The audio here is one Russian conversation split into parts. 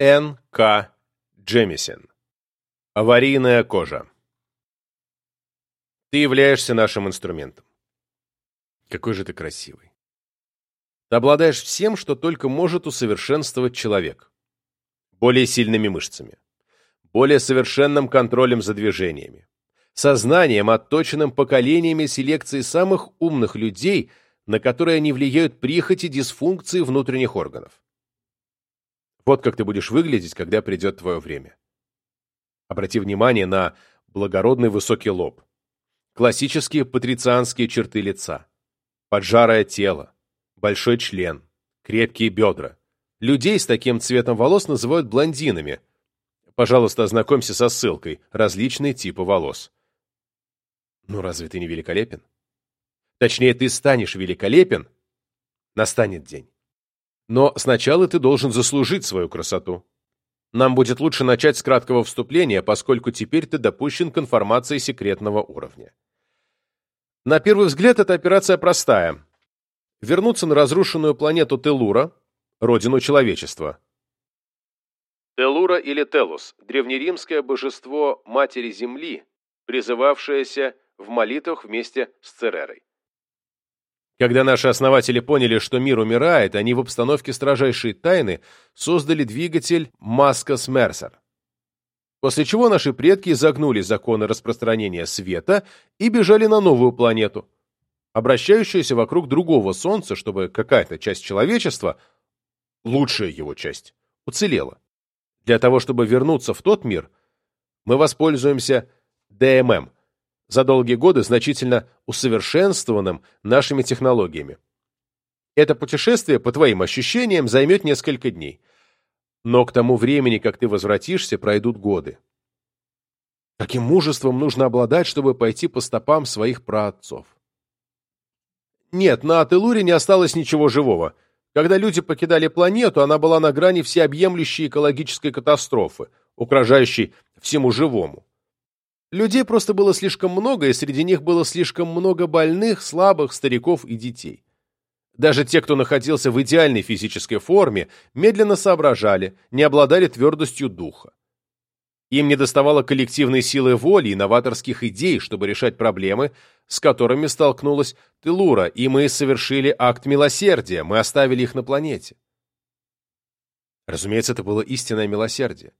Н. К. Джемисен. Аварийная кожа. Ты являешься нашим инструментом. Какой же ты красивый. Ты обладаешь всем, что только может усовершенствовать человек. Более сильными мышцами, более совершенным контролем за движениями, сознанием, отточенным поколениями селекции самых умных людей, на которые не влияют прихоти дисфункции внутренних органов. Вот как ты будешь выглядеть, когда придет твое время. Обрати внимание на благородный высокий лоб, классические патрицианские черты лица, поджарое тело, большой член, крепкие бедра. Людей с таким цветом волос называют блондинами. Пожалуйста, ознакомься со ссылкой «Различные типы волос». Ну разве ты не великолепен? Точнее, ты станешь великолепен, настанет день. Но сначала ты должен заслужить свою красоту. Нам будет лучше начать с краткого вступления, поскольку теперь ты допущен к информации секретного уровня. На первый взгляд, эта операция простая. Вернуться на разрушенную планету Телура, родину человечества. Телура или Телус – древнеримское божество Матери Земли, призывавшееся в молитвах вместе с Церерой. Когда наши основатели поняли, что мир умирает, они в обстановке строжайшей тайны создали двигатель Маскас-Мерсер. После чего наши предки загнули законы распространения света и бежали на новую планету, обращающуюся вокруг другого Солнца, чтобы какая-то часть человечества, лучшая его часть, уцелела. Для того, чтобы вернуться в тот мир, мы воспользуемся ДММ – за долгие годы значительно усовершенствованным нашими технологиями. Это путешествие, по твоим ощущениям, займет несколько дней. Но к тому времени, как ты возвратишься, пройдут годы. Каким мужеством нужно обладать, чтобы пойти по стопам своих праотцов? Нет, на Ателуре не осталось ничего живого. Когда люди покидали планету, она была на грани всеобъемлющей экологической катастрофы, угрожающей всему живому. Людей просто было слишком много, и среди них было слишком много больных, слабых, стариков и детей. Даже те, кто находился в идеальной физической форме, медленно соображали, не обладали твердостью духа. Им недоставало коллективной силы воли и новаторских идей, чтобы решать проблемы, с которыми столкнулась Телура, и мы совершили акт милосердия, мы оставили их на планете. Разумеется, это было истинное милосердие.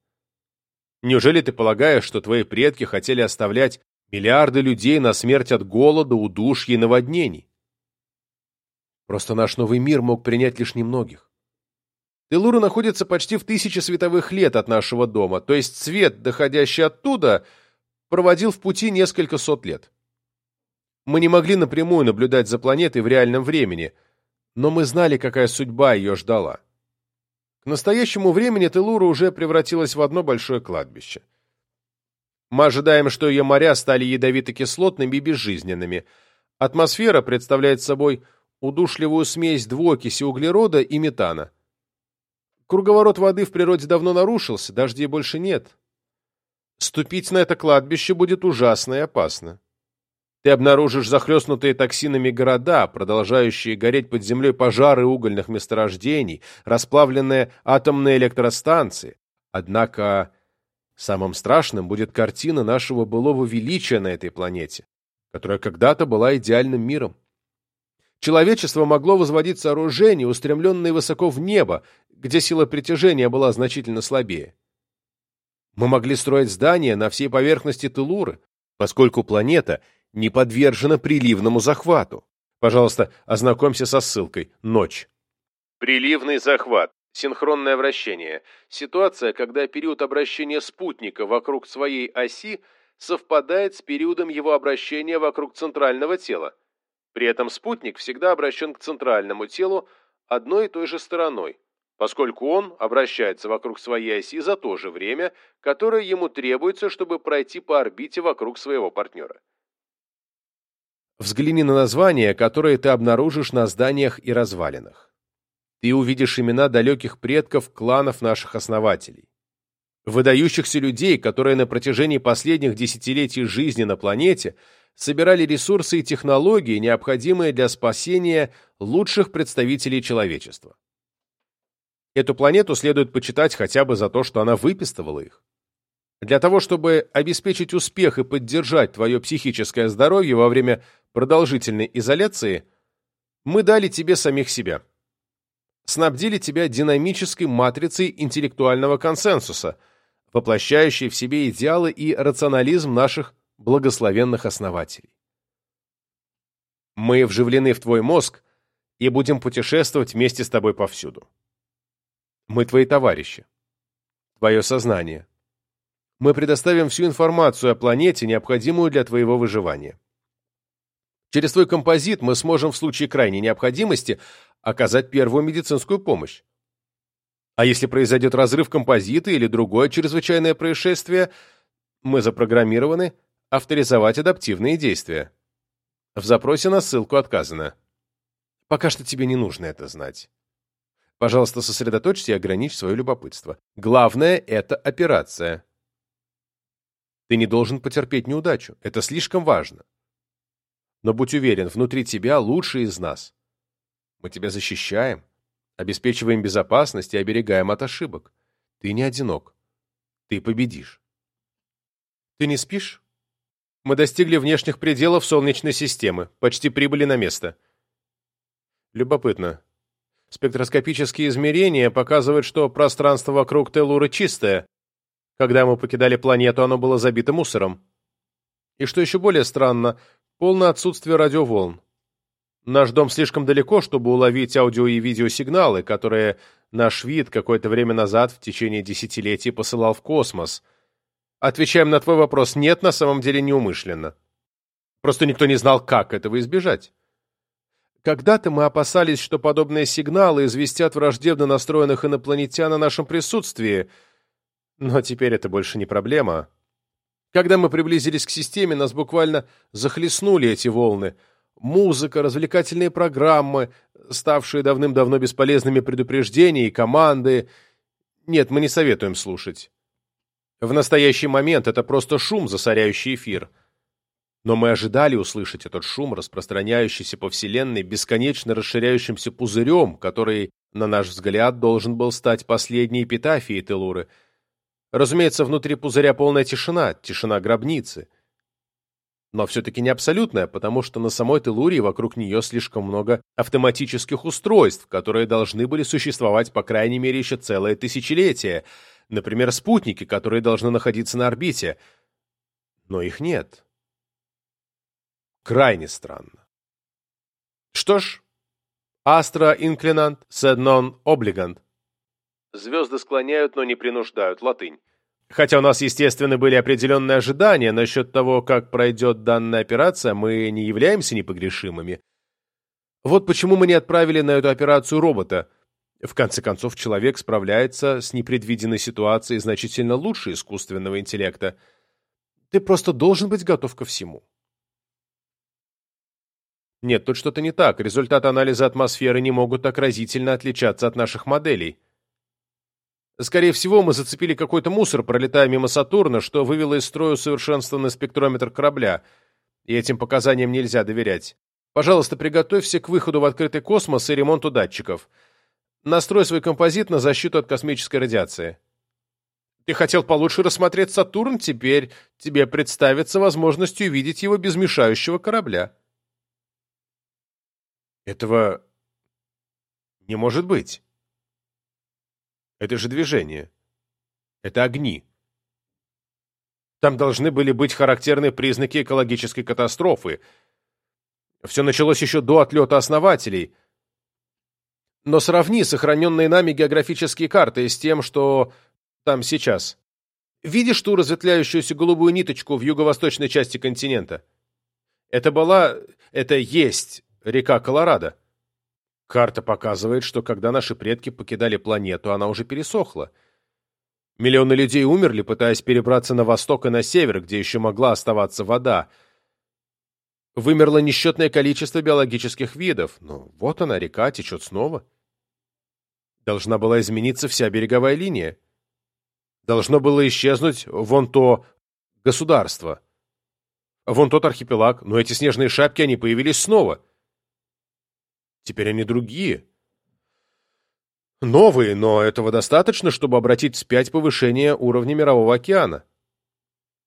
Неужели ты полагаешь, что твои предки хотели оставлять миллиарды людей на смерть от голода, удушья и наводнений? Просто наш новый мир мог принять лишь немногих. Телура находится почти в тысячи световых лет от нашего дома, то есть свет, доходящий оттуда, проводил в пути несколько сот лет. Мы не могли напрямую наблюдать за планетой в реальном времени, но мы знали, какая судьба ее ждала. К настоящему времени Телура уже превратилась в одно большое кладбище. Мы ожидаем, что ее моря стали ядовито-кислотными и безжизненными. Атмосфера представляет собой удушливую смесь двуокиси углерода и метана. Круговорот воды в природе давно нарушился, дождей больше нет. Ступить на это кладбище будет ужасно и опасно. Ты обнаружишь захлестнутые токсинами города, продолжающие гореть под землей пожары угольных месторождений, расплавленные атомные электростанции. Однако самым страшным будет картина нашего былого величия на этой планете, которая когда-то была идеальным миром. Человечество могло возводить сооружения, устремленные высоко в небо, где сила притяжения была значительно слабее. Мы могли строить здания на всей поверхности Телуры, поскольку планета — не подвержена приливному захвату. Пожалуйста, ознакомься со ссылкой «Ночь». Приливный захват. Синхронное вращение. Ситуация, когда период обращения спутника вокруг своей оси совпадает с периодом его обращения вокруг центрального тела. При этом спутник всегда обращен к центральному телу одной и той же стороной, поскольку он обращается вокруг своей оси за то же время, которое ему требуется, чтобы пройти по орбите вокруг своего партнера. Взгляни на названия, которые ты обнаружишь на зданиях и развалинах. Ты увидишь имена далеких предков кланов наших основателей. Выдающихся людей, которые на протяжении последних десятилетий жизни на планете собирали ресурсы и технологии, необходимые для спасения лучших представителей человечества. Эту планету следует почитать хотя бы за то, что она выпистывала их. Для того, чтобы обеспечить успех и поддержать твое психическое здоровье во время продолжительной изоляции, мы дали тебе самих себя. Снабдили тебя динамической матрицей интеллектуального консенсуса, воплощающей в себе идеалы и рационализм наших благословенных основателей. Мы вживлены в твой мозг и будем путешествовать вместе с тобой повсюду. Мы твои товарищи, твое сознание. Мы предоставим всю информацию о планете, необходимую для твоего выживания. Через твой композит мы сможем в случае крайней необходимости оказать первую медицинскую помощь. А если произойдет разрыв композита или другое чрезвычайное происшествие, мы запрограммированы авторизовать адаптивные действия. В запросе на ссылку отказано. Пока что тебе не нужно это знать. Пожалуйста, сосредоточься и ограничь свое любопытство. Главное — это операция. Ты не должен потерпеть неудачу. Это слишком важно. Но будь уверен, внутри тебя лучший из нас. Мы тебя защищаем, обеспечиваем безопасность и оберегаем от ошибок. Ты не одинок. Ты победишь. Ты не спишь? Мы достигли внешних пределов Солнечной системы, почти прибыли на место. Любопытно. Спектроскопические измерения показывают, что пространство вокруг Телуры чистое. Когда мы покидали планету, оно было забито мусором. И что еще более странно, полное отсутствие радиоволн. Наш дом слишком далеко, чтобы уловить аудио и видеосигналы, которые наш вид какое-то время назад в течение десятилетий посылал в космос — Отвечаем на твой вопрос, нет, на самом деле неумышленно. Просто никто не знал, как этого избежать. Когда-то мы опасались, что подобные сигналы известят враждебно настроенных инопланетян о нашем присутствии, но теперь это больше не проблема. Когда мы приблизились к системе, нас буквально захлестнули эти волны. Музыка, развлекательные программы, ставшие давным-давно бесполезными предупреждения и команды. Нет, мы не советуем слушать. В настоящий момент это просто шум, засоряющий эфир. Но мы ожидали услышать этот шум, распространяющийся по Вселенной бесконечно расширяющимся пузырем, который, на наш взгляд, должен был стать последней эпитафией Телуры. Разумеется, внутри пузыря полная тишина, тишина гробницы. Но все-таки не абсолютная, потому что на самой Телуре вокруг нее слишком много автоматических устройств, которые должны были существовать по крайней мере еще целое тысячелетие — Например, спутники, которые должны находиться на орбите. Но их нет. Крайне странно. Что ж, Астра инклинант, sed non obligant. Звезды склоняют, но не принуждают. Латынь. Хотя у нас, естественно, были определенные ожидания насчет того, как пройдет данная операция, мы не являемся непогрешимыми. Вот почему мы не отправили на эту операцию робота — в конце концов, человек справляется с непредвиденной ситуацией значительно лучше искусственного интеллекта. Ты просто должен быть готов ко всему. Нет, тут что-то не так. Результаты анализа атмосферы не могут так разительно отличаться от наших моделей. Скорее всего, мы зацепили какой-то мусор, пролетая мимо Сатурна, что вывело из строя усовершенствованный спектрометр корабля, и этим показаниям нельзя доверять. Пожалуйста, приготовься к выходу в открытый космос и ремонту датчиков — Настрой свой композит на защиту от космической радиации. Ты хотел получше рассмотреть Сатурн, теперь тебе представится возможность увидеть его без мешающего корабля. Этого не может быть. Это же движение. Это огни. Там должны были быть характерные признаки экологической катастрофы. Все началось еще до отлета основателей — но сравни сохраненные нами географические карты с тем, что там сейчас. Видишь ту разветвляющуюся голубую ниточку в юго-восточной части континента? Это была... это есть река Колорадо. Карта показывает, что когда наши предки покидали планету, она уже пересохла. Миллионы людей умерли, пытаясь перебраться на восток и на север, где еще могла оставаться вода. Вымерло несчетное количество биологических видов, но вот она, река, течет снова. Должна была измениться вся береговая линия. Должно было исчезнуть вон то государство. Вон тот архипелаг, но эти снежные шапки, они появились снова. Теперь они другие. Новые, но этого достаточно, чтобы обратить вспять повышение уровня Мирового океана.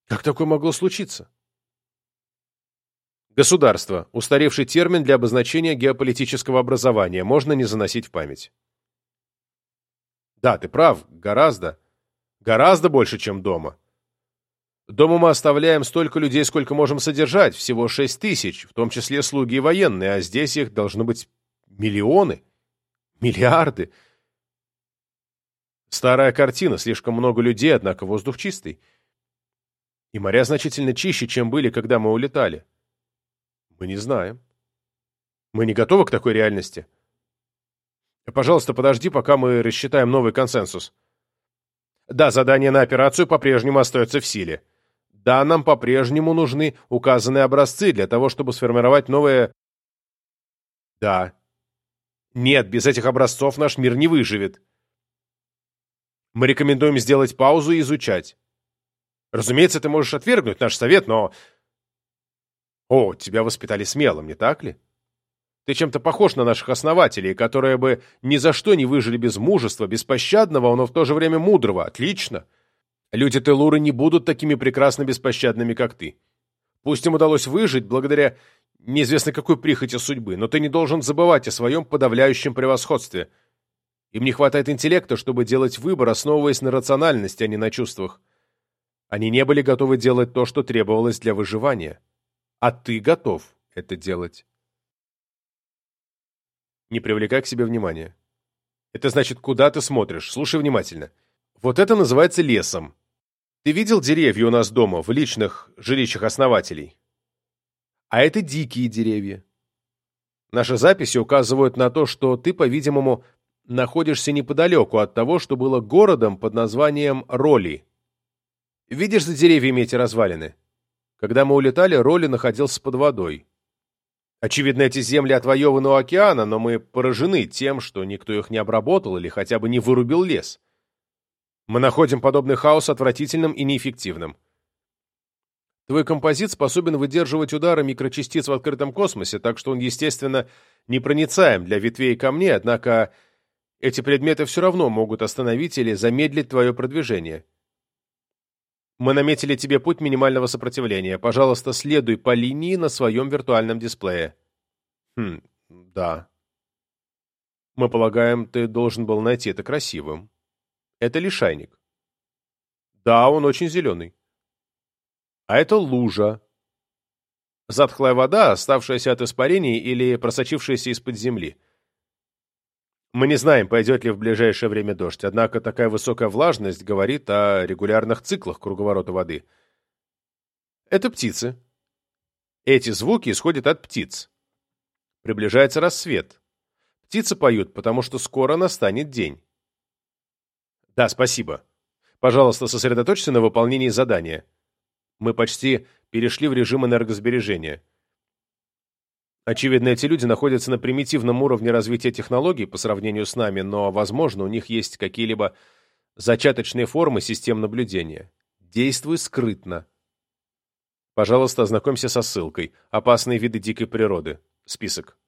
Как такое могло случиться? Государство. Устаревший термин для обозначения геополитического образования. Можно не заносить в память. Да, ты прав. Гораздо. Гораздо больше, чем дома. Дома мы оставляем столько людей, сколько можем содержать. Всего шесть тысяч, в том числе слуги и военные, а здесь их должно быть миллионы. Миллиарды. Старая картина, слишком много людей, однако воздух чистый. И моря значительно чище, чем были, когда мы улетали. Мы не знаем. Мы не готовы к такой реальности. Пожалуйста, подожди, пока мы рассчитаем новый консенсус. Да, задание на операцию по-прежнему остается в силе. Да, нам по-прежнему нужны указанные образцы для того, чтобы сформировать новые... Да. Нет, без этих образцов наш мир не выживет. Мы рекомендуем сделать паузу и изучать. Разумеется, ты можешь отвергнуть наш совет, но... О, тебя воспитали смелым, не так ли? Ты чем-то похож на наших основателей, которые бы ни за что не выжили без мужества, беспощадного, но в то же время мудрого. Отлично. Люди Телуры не будут такими прекрасно беспощадными, как ты. Пусть им удалось выжить благодаря неизвестно какой прихоти судьбы, но ты не должен забывать о своем подавляющем превосходстве — им не хватает интеллекта, чтобы делать выбор, основываясь на рациональности, а не на чувствах. Они не были готовы делать то, что требовалось для выживания. А ты готов это делать. Не привлекай к себе внимания. Это значит, куда ты смотришь. Слушай внимательно. Вот это называется лесом. Ты видел деревья у нас дома, в личных жилищах основателей? А это дикие деревья. Наши записи указывают на то, что ты, по-видимому, находишься неподалеку от того, что было городом под названием Роли. Видишь за деревьями эти развалины? Когда мы улетали, Роли находился под водой. Очевидно, эти земли отвоеваны у океана, но мы поражены тем, что никто их не обработал или хотя бы не вырубил лес. Мы находим подобный хаос отвратительным и неэффективным. Твой композит способен выдерживать удары микрочастиц в открытом космосе, так что он, естественно, непроницаем для ветвей и камней, однако эти предметы все равно могут остановить или замедлить твое продвижение. Мы наметили тебе путь минимального сопротивления. Пожалуйста, следуй по линии на своем виртуальном дисплее. Хм, да. Мы полагаем, ты должен был найти это красивым. Это лишайник. Да, он очень зеленый. А это лужа. Затхлая вода, оставшаяся от испарений или просочившаяся из-под земли. Мы не знаем, пойдет ли в ближайшее время дождь, однако такая высокая влажность говорит о регулярных циклах круговорота воды. Это птицы. Эти звуки исходят от птиц. Приближается рассвет. Птицы поют, потому что скоро настанет день. Да, спасибо. Пожалуйста, сосредоточься на выполнении задания. Мы почти перешли в режим энергосбережения. Очевидно, эти люди находятся на примитивном уровне развития технологий по сравнению с нами, но, возможно, у них есть какие-либо зачаточные формы систем наблюдения. Действуй скрытно. Пожалуйста, ознакомься со ссылкой. Опасные виды дикой природы. Список.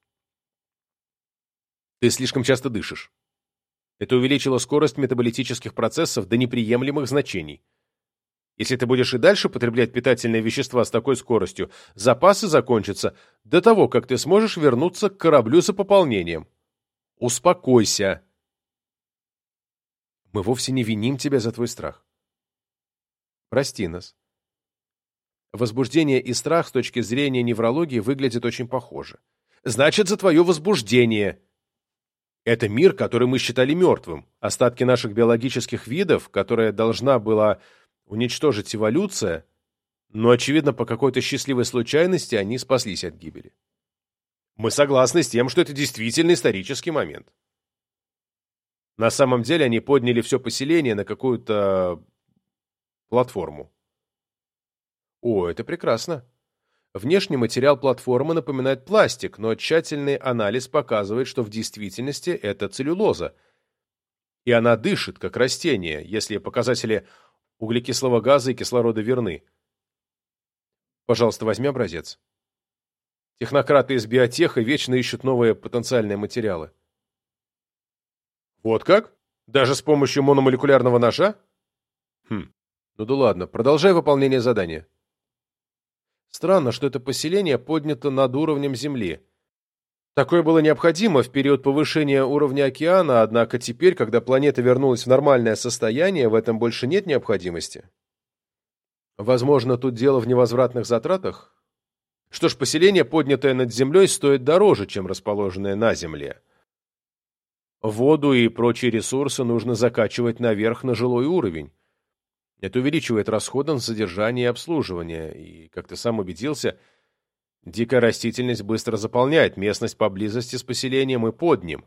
Ты слишком часто дышишь. Это увеличило скорость метаболитических процессов до неприемлемых значений. Если ты будешь и дальше потреблять питательные вещества с такой скоростью, запасы закончатся до того, как ты сможешь вернуться к кораблю за пополнением. Успокойся. Мы вовсе не виним тебя за твой страх. Прости нас. Возбуждение и страх с точки зрения неврологии выглядят очень похоже. Значит, за твое возбуждение. Это мир, который мы считали мертвым. Остатки наших биологических видов, которая должна была уничтожить эволюция, но, очевидно, по какой-то счастливой случайности они спаслись от гибели. Мы согласны с тем, что это действительно исторический момент. На самом деле они подняли все поселение на какую-то платформу. О, это прекрасно. Внешний материал платформы напоминает пластик, но тщательный анализ показывает, что в действительности это целлюлоза. И она дышит, как растение, если показатели углекислого газа и кислорода верны. Пожалуйста, возьми образец. Технократы из биотеха вечно ищут новые потенциальные материалы. Вот как? Даже с помощью мономолекулярного ножа? Хм, ну да ладно, продолжай выполнение задания. Странно, что это поселение поднято над уровнем Земли. Такое было необходимо в период повышения уровня океана, однако теперь, когда планета вернулась в нормальное состояние, в этом больше нет необходимости. Возможно, тут дело в невозвратных затратах? Что ж, поселение, поднятое над землей, стоит дороже, чем расположенное на земле. Воду и прочие ресурсы нужно закачивать наверх на жилой уровень. Это увеличивает расходы на содержание и обслуживание, и, как ты сам убедился, дикая растительность быстро заполняет местность поблизости с поселением и под ним.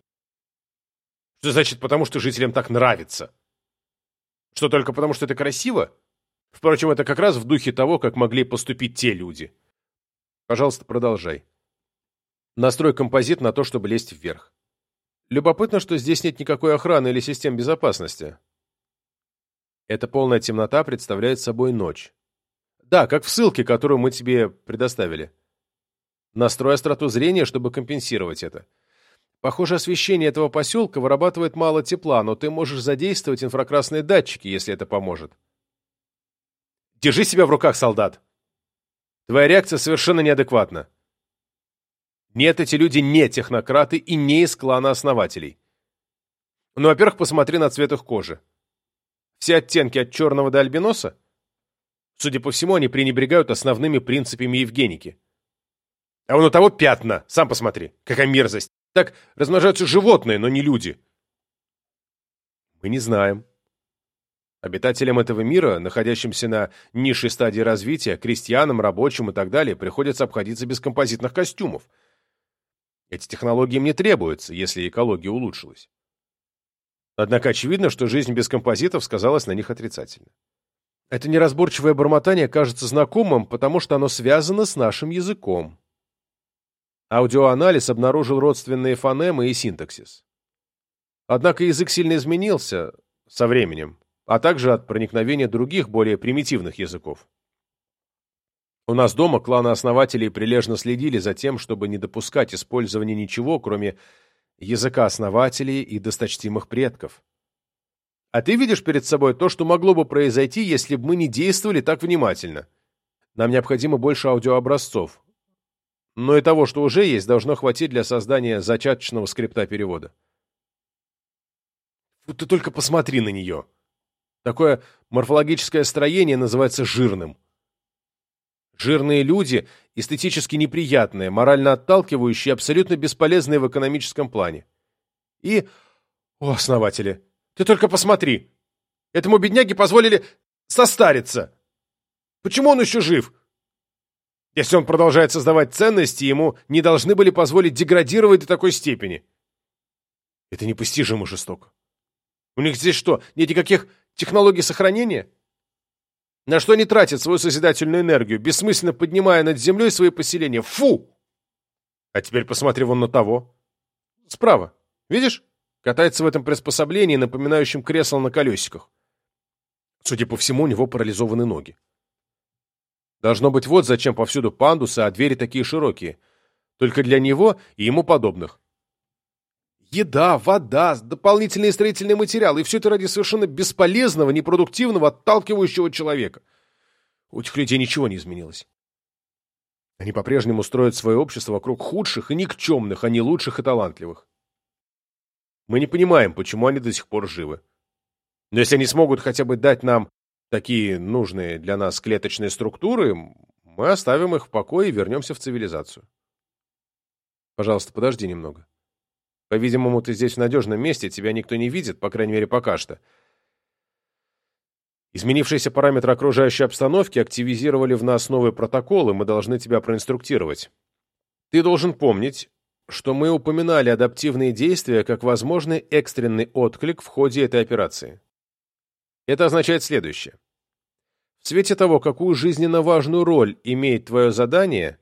Что значит потому, что жителям так нравится? Что только потому, что это красиво? Впрочем, это как раз в духе того, как могли поступить те люди. Пожалуйста, продолжай. Настрой композит на то, чтобы лезть вверх. Любопытно, что здесь нет никакой охраны или систем безопасности. Эта полная темнота представляет собой ночь. Да, как в ссылке, которую мы тебе предоставили. Настрой остроту зрения, чтобы компенсировать это. Похоже, освещение этого поселка вырабатывает мало тепла, но ты можешь задействовать инфракрасные датчики, если это поможет. Держи себя в руках, солдат! Твоя реакция совершенно неадекватна. Нет, эти люди не технократы и не из клана основателей. Ну, во-первых, посмотри на цвет их кожи. Все оттенки от черного до альбиноса? Судя по всему, они пренебрегают основными принципами Евгеники. А вон у того пятна, сам посмотри, какая мерзость. Так размножаются животные, но не люди. Мы не знаем. Обитателям этого мира, находящимся на низшей стадии развития, крестьянам, рабочим и так далее, приходится обходиться без композитных костюмов. Эти технологии им не требуются, если экология улучшилась. Однако очевидно, что жизнь без композитов сказалась на них отрицательно. Это неразборчивое бормотание кажется знакомым, потому что оно связано с нашим языком. Аудиоанализ обнаружил родственные фонемы и синтаксис. Однако язык сильно изменился со временем, а также от проникновения других, более примитивных языков. У нас дома кланы основателей прилежно следили за тем, чтобы не допускать использования ничего, кроме языка основателей и досточтимых предков. А ты видишь перед собой то, что могло бы произойти, если бы мы не действовали так внимательно. Нам необходимо больше аудиообразцов. Но и того, что уже есть, должно хватить для создания зачаточного скрипта перевода. Ты только посмотри на нее. Такое морфологическое строение называется жирным. Жирные люди эстетически неприятные, морально отталкивающие, абсолютно бесполезные в экономическом плане. И... О, основатели, ты только посмотри! Этому бедняге позволили состариться! Почему он еще жив? Если он продолжает создавать ценности, ему не должны были позволить деградировать до такой степени. Это непостижимо жестоко. У них здесь что, нет никаких технологий сохранения? На что они тратят свою созидательную энергию, бессмысленно поднимая над землей свои поселения? Фу! А теперь посмотри вон на того. Справа. Видишь? Катается в этом приспособлении, напоминающем кресло на колесиках. Судя по всему, у него парализованы ноги. Должно быть, вот зачем повсюду пандусы, а двери такие широкие. Только для него и ему подобных. Еда, вода, дополнительные строительные материалы. И все это ради совершенно бесполезного, непродуктивного, отталкивающего человека. У этих людей ничего не изменилось. Они по-прежнему строят свое общество вокруг худших и никчемных, а не лучших и талантливых. Мы не понимаем, почему они до сих пор живы. Но если они смогут хотя бы дать нам такие нужные для нас клеточные структуры, мы оставим их в покое и вернемся в цивилизацию. Пожалуйста, подожди немного. По-видимому, ты здесь в надежном месте, тебя никто не видит, по крайней мере, пока что. Изменившиеся параметры окружающей обстановки активизировали в нас новые протоколы, мы должны тебя проинструктировать. Ты должен помнить, что мы упоминали адаптивные действия как возможный экстренный отклик в ходе этой операции. Это означает следующее. В свете того, какую жизненно важную роль имеет твое задание,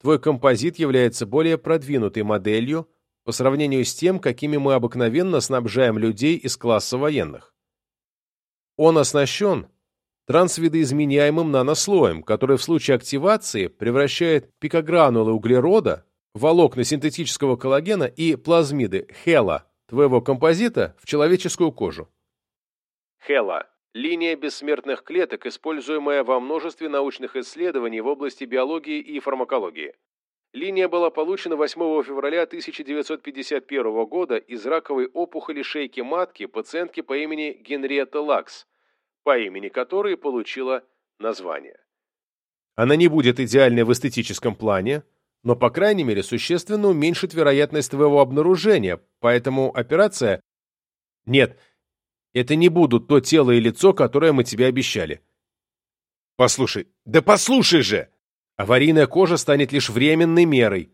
твой композит является более продвинутой моделью по сравнению с тем, какими мы обыкновенно снабжаем людей из класса военных. Он оснащен трансвидоизменяемым нанослоем, который в случае активации превращает пикогранулы углерода, волокна синтетического коллагена и плазмиды хела, твоего композита в человеческую кожу. Хела – линия бессмертных клеток, используемая во множестве научных исследований в области биологии и фармакологии. Линия была получена 8 февраля 1951 года из раковой опухоли шейки матки пациентки по имени Генриетта Лакс, по имени которой получила название. Она не будет идеальной в эстетическом плане, но, по крайней мере, существенно уменьшит вероятность твоего обнаружения, поэтому операция... Нет, это не будут то тело и лицо, которое мы тебе обещали. Послушай, да послушай же! Аварийная кожа станет лишь временной мерой.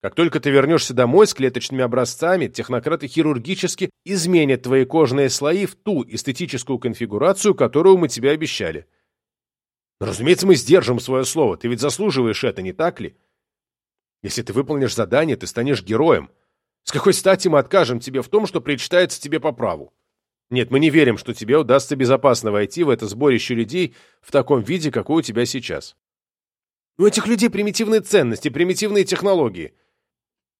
Как только ты вернешься домой с клеточными образцами, технократы хирургически изменят твои кожные слои в ту эстетическую конфигурацию, которую мы тебе обещали. Но, разумеется, мы сдержим свое слово. Ты ведь заслуживаешь это, не так ли? Если ты выполнишь задание, ты станешь героем. С какой стати мы откажем тебе в том, что причитается тебе по праву? Нет, мы не верим, что тебе удастся безопасно войти в это сборище людей в таком виде, какой у тебя сейчас. У этих людей примитивные ценности, примитивные технологии.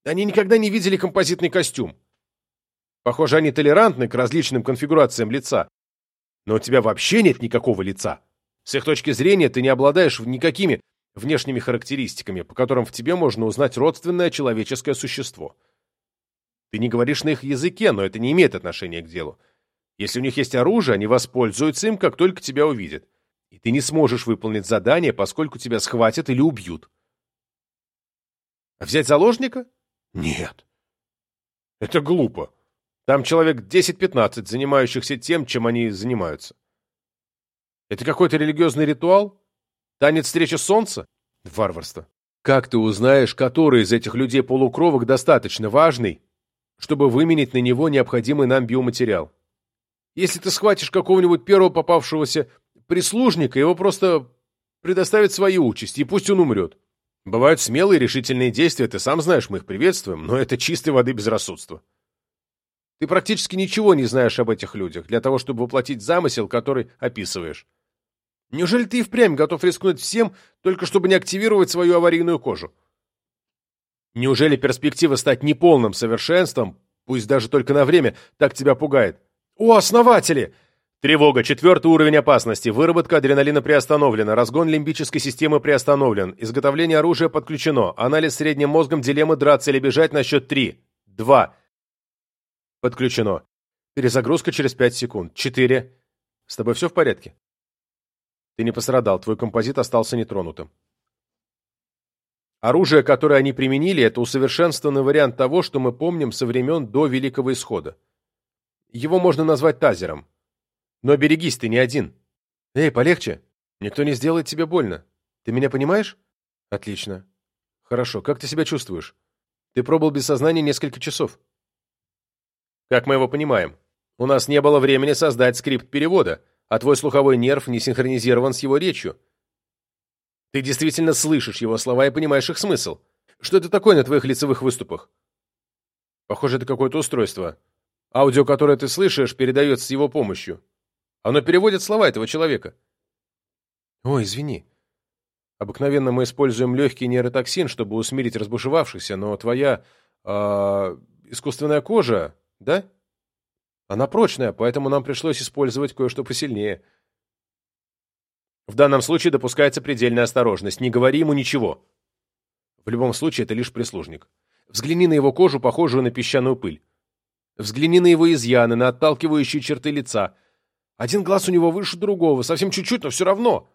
Они никогда не видели композитный костюм. Похоже, они толерантны к различным конфигурациям лица. Но у тебя вообще нет никакого лица. С их точки зрения ты не обладаешь никакими внешними характеристиками, по которым в тебе можно узнать родственное человеческое существо. Ты не говоришь на их языке, но это не имеет отношения к делу. Если у них есть оружие, они воспользуются им, как только тебя увидят. И ты не сможешь выполнить задание, поскольку тебя схватят или убьют. А взять заложника? Нет. Это глупо. Там человек 10-15, занимающихся тем, чем они занимаются. Это какой-то религиозный ритуал? Танец встречи солнца? Варварство. Как ты узнаешь, который из этих людей-полукровок достаточно важный, чтобы выменить на него необходимый нам биоматериал? Если ты схватишь какого-нибудь первого попавшегося прислужника, его просто предоставят своей участи, и пусть он умрет. Бывают смелые решительные действия, ты сам знаешь, мы их приветствуем, но это чистой воды безрассудство. Ты практически ничего не знаешь об этих людях для того, чтобы воплотить замысел, который описываешь. Неужели ты и впрямь готов рискнуть всем, только чтобы не активировать свою аварийную кожу? Неужели перспектива стать неполным совершенством, пусть даже только на время, так тебя пугает? О, основатели! Тревога. Четвертый уровень опасности. Выработка адреналина приостановлена. Разгон лимбической системы приостановлен. Изготовление оружия подключено. Анализ средним мозгом дилеммы драться или бежать на счет три. Два. Подключено. Перезагрузка через пять секунд. Четыре. С тобой все в порядке? Ты не пострадал, твой композит остался нетронутым. Оружие, которое они применили, это усовершенствованный вариант того, что мы помним со времен до Великого Исхода. Его можно назвать тазером. Но берегись, ты не один. Эй, полегче. Никто не сделает тебе больно. Ты меня понимаешь? Отлично. Хорошо. Как ты себя чувствуешь? Ты пробыл без сознания несколько часов. Как мы его понимаем? У нас не было времени создать скрипт перевода а твой слуховой нерв не синхронизирован с его речью. Ты действительно слышишь его слова и понимаешь их смысл. Что это такое на твоих лицевых выступах? Похоже, это какое-то устройство. Аудио, которое ты слышишь, передается с его помощью. Оно переводит слова этого человека. Ой, извини. Обыкновенно мы используем легкий нейротоксин, чтобы усмирить разбушевавшихся, но твоя э, искусственная кожа, да? Она прочная, поэтому нам пришлось использовать кое-что посильнее. В данном случае допускается предельная осторожность. Не говори ему ничего. В любом случае, это лишь прислужник. Взгляни на его кожу, похожую на песчаную пыль. Взгляни на его изъяны, на отталкивающие черты лица. Один глаз у него выше другого, совсем чуть-чуть, но все равно.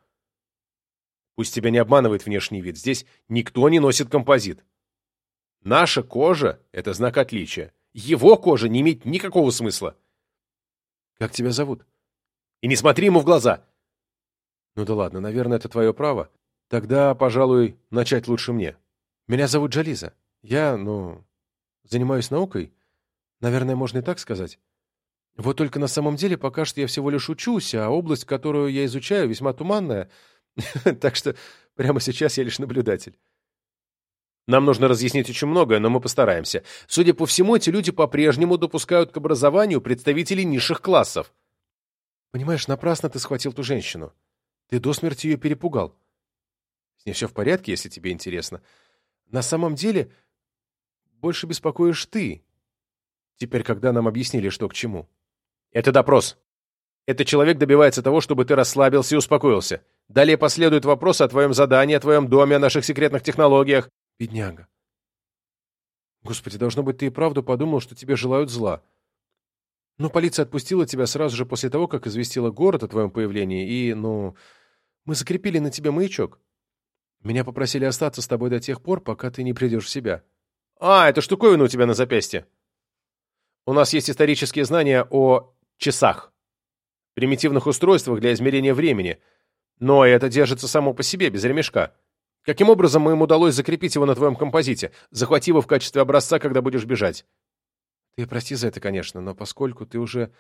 Пусть тебя не обманывает внешний вид, здесь никто не носит композит. Наша кожа — это знак отличия. Его кожа не имеет никакого смысла. Как тебя зовут? И не смотри ему в глаза. Ну да ладно, наверное, это твое право. Тогда, пожалуй, начать лучше мне. Меня зовут Джализа. Я, ну, занимаюсь наукой. Наверное, можно и так сказать. Вот только на самом деле пока что я всего лишь учусь, а область, которую я изучаю, весьма туманная. Так что прямо сейчас я лишь наблюдатель. Нам нужно разъяснить очень многое, но мы постараемся. Судя по всему, эти люди по-прежнему допускают к образованию представителей низших классов. Понимаешь, напрасно ты схватил ту женщину. Ты до смерти ее перепугал. С ней все в порядке, если тебе интересно. На самом деле, больше беспокоишь ты. Теперь, когда нам объяснили, что к чему. Это допрос. Этот человек добивается того, чтобы ты расслабился и успокоился. Далее последуют вопросы о твоем задании, о твоем доме, о наших секретных технологиях. Бедняга. Господи, должно быть, ты и правду подумал, что тебе желают зла. Но полиция отпустила тебя сразу же после того, как известила город о твоем появлении, и, ну, мы закрепили на тебе маячок. Меня попросили остаться с тобой до тех пор, пока ты не придешь в себя. А, это штуковина у тебя на запястье. У нас есть исторические знания о часах, примитивных устройствах для измерения времени, но это держится само по себе, без ремешка. Каким образом им удалось закрепить его на твоем композите, захватив его в качестве образца, когда будешь бежать? Ты прости за это, конечно, но поскольку ты уже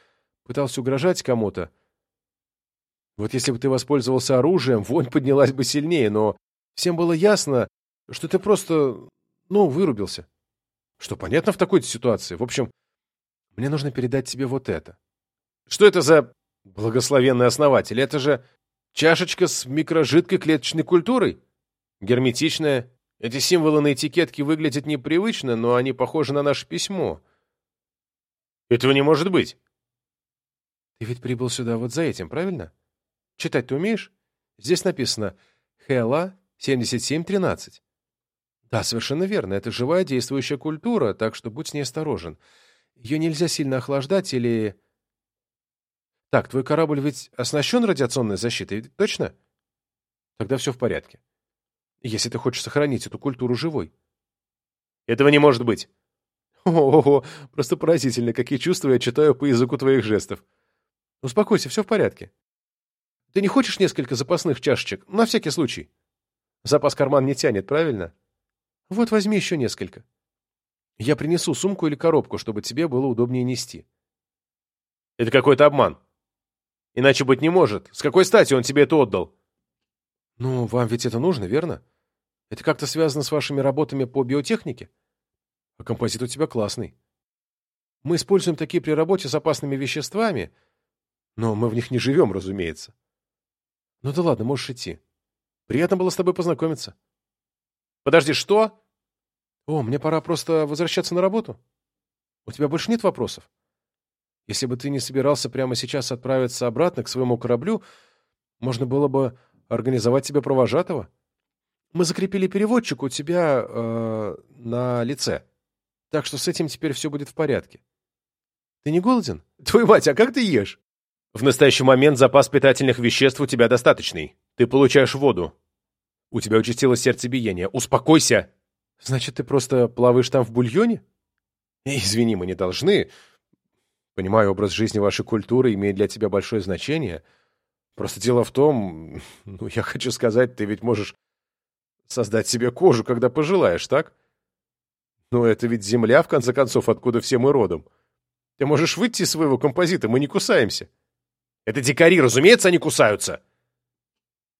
пытался угрожать кому-то, вот если бы ты воспользовался оружием, вонь поднялась бы сильнее, но всем было ясно, что ты просто, ну, вырубился. Что понятно в такой ситуации. В общем, мне нужно передать тебе вот это. Что это за благословенный основатель? Это же чашечка с микрожидкой клеточной культурой? Герметичная. Эти символы на этикетке выглядят непривычно, но они похожи на наше письмо. Этого не может быть. Ты ведь прибыл сюда вот за этим, правильно? Читать ты умеешь? Здесь написано «Хела 7713». Да, совершенно верно. Это живая действующая культура, так что будь с ней осторожен. Ее нельзя сильно охлаждать или... Так, твой корабль ведь оснащен радиационной защитой, точно? Тогда все в порядке. Если ты хочешь сохранить эту культуру живой. Этого не может быть. Ого, просто поразительно, какие чувства я читаю по языку твоих жестов. Успокойся, все в порядке. Ты не хочешь несколько запасных чашечек? На всякий случай. Запас карман не тянет, правильно? Вот возьми еще несколько. Я принесу сумку или коробку, чтобы тебе было удобнее нести. Это какой-то обман. Иначе быть не может. С какой стати он тебе это отдал? Ну, вам ведь это нужно, верно? Это как-то связано с вашими работами по биотехнике? А композит у тебя классный. Мы используем такие при работе с опасными веществами, но мы в них не живем, разумеется. Ну да ладно, можешь идти. Приятно было с тобой познакомиться. Подожди, что? О, мне пора просто возвращаться на работу. У тебя больше нет вопросов? Если бы ты не собирался прямо сейчас отправиться обратно к своему кораблю, можно было бы организовать тебе провожатого. Мы закрепили переводчик у тебя э, на лице. Так что с этим теперь все будет в порядке. Ты не голоден? Твою мать, а как ты ешь? В настоящий момент запас питательных веществ у тебя достаточный. Ты получаешь воду. У тебя участилось сердцебиение. Успокойся! Значит, ты просто плаваешь там в бульоне? Извини, мы не должны. Понимаю, образ жизни вашей культуры имеет для тебя большое значение. Просто дело в том, ну, я хочу сказать, ты ведь можешь создать себе кожу, когда пожелаешь, так? Но это ведь земля, в конце концов, откуда все мы родом. Ты можешь выйти из своего композита, мы не кусаемся. Это дикари, разумеется, они кусаются.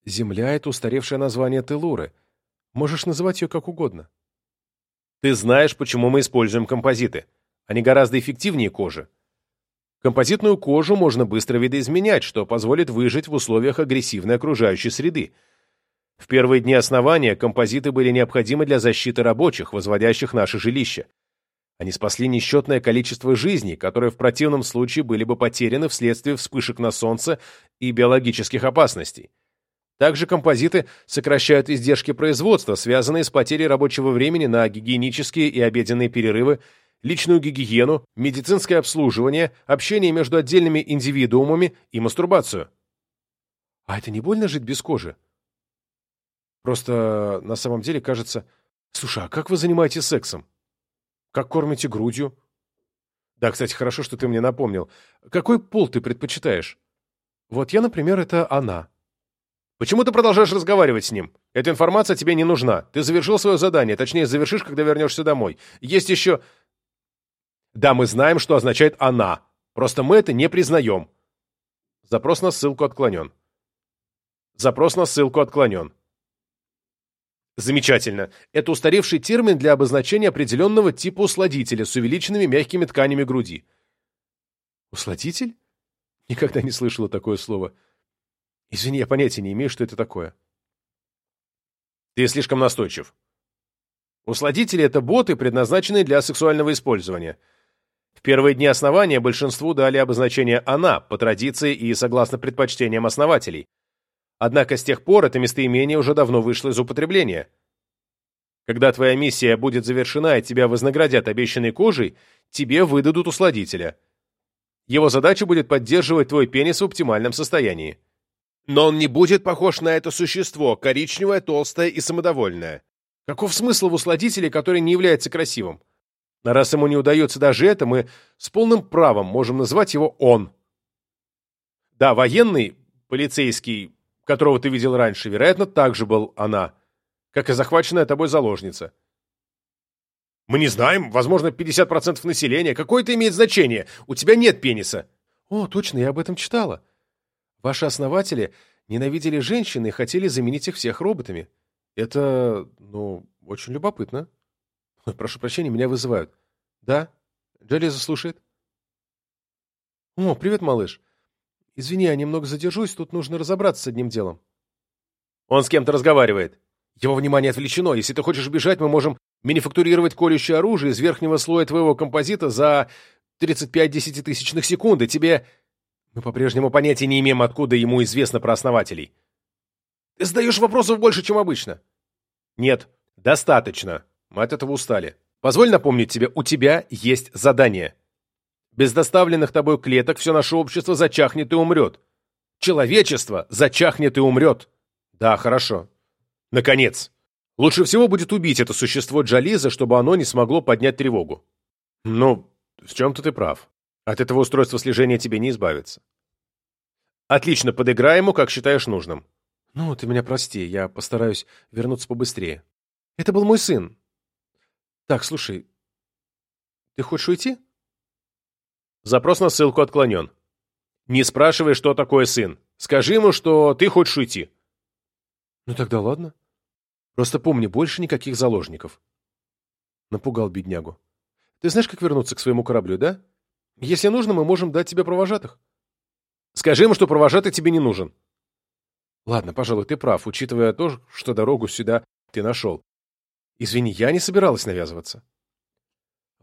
Земля — это устаревшее название Телуры. Можешь называть ее как угодно. Ты знаешь, почему мы используем композиты. Они гораздо эффективнее кожи. Композитную кожу можно быстро видоизменять, что позволит выжить в условиях агрессивной окружающей среды. В первые дни основания композиты были необходимы для защиты рабочих, возводящих наши жилища. Они спасли несчетное количество жизней, которые в противном случае были бы потеряны вследствие вспышек на Солнце и биологических опасностей. Также композиты сокращают издержки производства, связанные с потерей рабочего времени на гигиенические и обеденные перерывы, личную гигиену, медицинское обслуживание, общение между отдельными индивидуумами и мастурбацию. А это не больно жить без кожи? Просто на самом деле кажется... Слушай, а как вы занимаетесь сексом? Как кормите грудью? Да, кстати, хорошо, что ты мне напомнил. Какой пол ты предпочитаешь? Вот я, например, это она. Почему ты продолжаешь разговаривать с ним? Эта информация тебе не нужна. Ты завершил свое задание, точнее, завершишь, когда вернешься домой. Есть еще... Да, мы знаем, что означает «она». Просто мы это не признаем. Запрос на ссылку отклонен. Запрос на ссылку отклонен. Замечательно. Это устаревший термин для обозначения определенного типа усладителя с увеличенными мягкими тканями груди. Усладитель? Никогда не слышала такое слово. Извини, я понятия не имею, что это такое. Ты слишком настойчив. Усладители — это боты, предназначенные для сексуального использования. В первые дни основания большинству дали обозначение «она» по традиции и согласно предпочтениям основателей. Однако с тех пор это местоимение уже давно вышло из употребления. Когда твоя миссия будет завершена и тебя вознаградят обещанной кожей, тебе выдадут усладителя. Его задача будет поддерживать твой пенис в оптимальном состоянии. Но он не будет похож на это существо, коричневое, толстое и самодовольное. Каков смысл в усладителе, который не является красивым? А раз ему не удается даже это, мы с полным правом можем назвать его «он». Да, военный, полицейский, которого ты видел раньше, вероятно, также был «она», как и захваченная тобой заложница. Мы не знаем, возможно, 50% населения. Какое это имеет значение? У тебя нет пениса. О, точно, я об этом читала. Ваши основатели ненавидели женщин и хотели заменить их всех роботами. Это, ну, очень любопытно. Прошу прощения, меня вызывают. Да? Джелиза слушает. О, привет, малыш. Извини, я немного задержусь, тут нужно разобраться с одним делом. Он с кем-то разговаривает. Его внимание отвлечено. Если ты хочешь бежать, мы можем манифактурировать колющее оружие из верхнего слоя твоего композита за 35 десятитысячных секунды. Тебе... Мы по-прежнему понятия не имеем, откуда ему известно про основателей. Ты задаешь вопросов больше, чем обычно. Нет, достаточно. Мы от этого устали. Позволь напомнить тебе, у тебя есть задание. Без доставленных тобой клеток все наше общество зачахнет и умрет. Человечество зачахнет и умрет. Да, хорошо. Наконец. Лучше всего будет убить это существо Джализа, чтобы оно не смогло поднять тревогу. Ну, в чем-то ты прав. От этого устройства слежения тебе не избавиться. Отлично, подыграй ему, как считаешь нужным. Ну, ты меня прости, я постараюсь вернуться побыстрее. Это был мой сын. Так, слушай, ты хочешь уйти? Запрос на ссылку отклонен. Не спрашивай, что такое сын. Скажи ему, что ты хочешь уйти. Ну тогда ладно. Просто помни, больше никаких заложников. Напугал беднягу. Ты знаешь, как вернуться к своему кораблю, да? Если нужно, мы можем дать тебе провожатых. Скажи ему, что провожатый тебе не нужен. Ладно, пожалуй, ты прав, учитывая то, что дорогу сюда ты нашел. Извини, я не собиралась навязываться.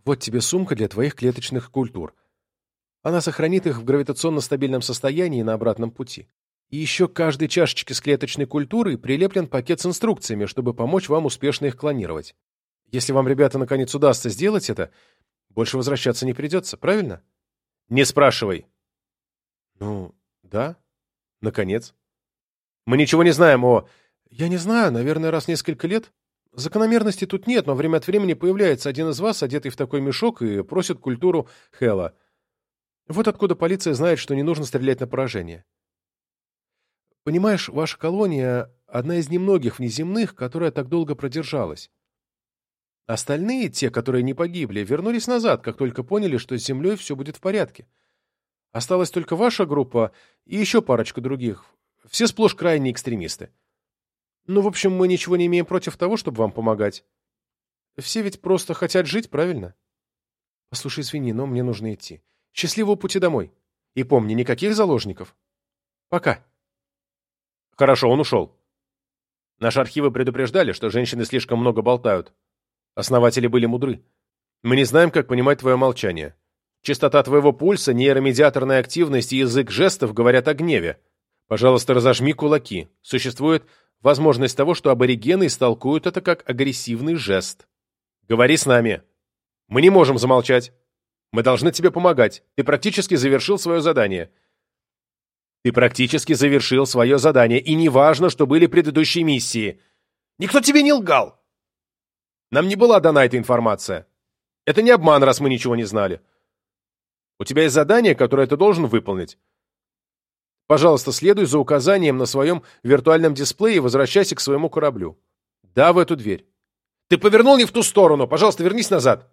Вот тебе сумка для твоих клеточных культур. Она сохранит их в гравитационно стабильном состоянии на обратном пути. И еще к каждой чашечке с клеточной культурой прилеплен пакет с инструкциями, чтобы помочь вам успешно их клонировать. Если вам, ребята, наконец удастся сделать это, больше возвращаться не придется, правильно? Не спрашивай. Ну, да. Наконец. Мы ничего не знаем о... Я не знаю, наверное, раз несколько лет. Закономерности тут нет, но время от времени появляется один из вас, одетый в такой мешок, и просит культуру Хела. Вот откуда полиция знает, что не нужно стрелять на поражение. Понимаешь, ваша колония — одна из немногих внеземных, которая так долго продержалась. Остальные, те, которые не погибли, вернулись назад, как только поняли, что с Землей все будет в порядке. Осталась только ваша группа и еще парочка других. Все сплошь крайние экстремисты. Ну, в общем, мы ничего не имеем против того, чтобы вам помогать. Все ведь просто хотят жить, правильно? Послушай, извини, но мне нужно идти. Счастливого пути домой. И помни, никаких заложников. Пока. Хорошо, он ушел. Наши архивы предупреждали, что женщины слишком много болтают. Основатели были мудры. Мы не знаем, как понимать твое молчание. Частота твоего пульса, нейромедиаторная активность и язык жестов говорят о гневе. Пожалуйста, разожми кулаки. Существует возможность того, что аборигены истолкуют это как агрессивный жест. Говори с нами. Мы не можем замолчать. Мы должны тебе помогать. Ты практически завершил свое задание. Ты практически завершил свое задание, и неважно, что были предыдущие миссии. Никто тебе не лгал. Нам не была дана эта информация. Это не обман, раз мы ничего не знали. У тебя есть задание, которое ты должен выполнить. Пожалуйста, следуй за указанием на своем виртуальном дисплее и возвращайся к своему кораблю. Да, в эту дверь. Ты повернул не в ту сторону. Пожалуйста, вернись назад.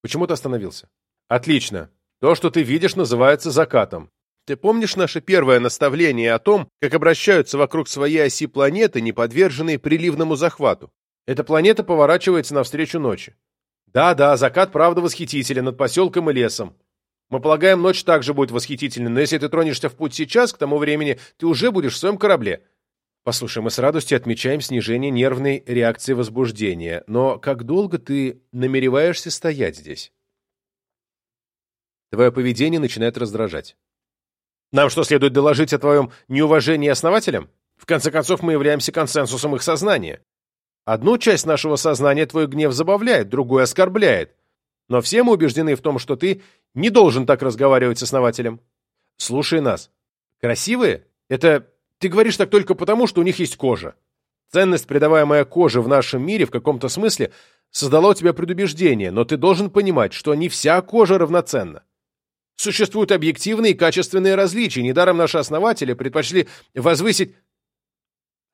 Почему ты остановился? Отлично. То, что ты видишь, называется закатом. Ты помнишь наше первое наставление о том, как обращаются вокруг своей оси планеты, не подверженные приливному захвату? Эта планета поворачивается навстречу ночи. Да-да, закат правда восхитителен над поселком и лесом. Мы полагаем, ночь также будет восхитительной, но если ты тронешься в путь сейчас, к тому времени ты уже будешь в своем корабле. Послушай, мы с радостью отмечаем снижение нервной реакции возбуждения, но как долго ты намереваешься стоять здесь? Твое поведение начинает раздражать. Нам что, следует доложить о твоем неуважении основателям? В конце концов, мы являемся консенсусом их сознания. Одну часть нашего сознания твой гнев забавляет, другую оскорбляет. Но все мы убеждены в том, что ты не должен так разговаривать с основателем. Слушай нас. Красивые? Это ты говоришь так только потому, что у них есть кожа. Ценность, придаваемая коже в нашем мире, в каком-то смысле, создала у тебя предубеждение, но ты должен понимать, что не вся кожа равноценна. Существуют объективные и качественные различия. Недаром наши основатели предпочли возвысить...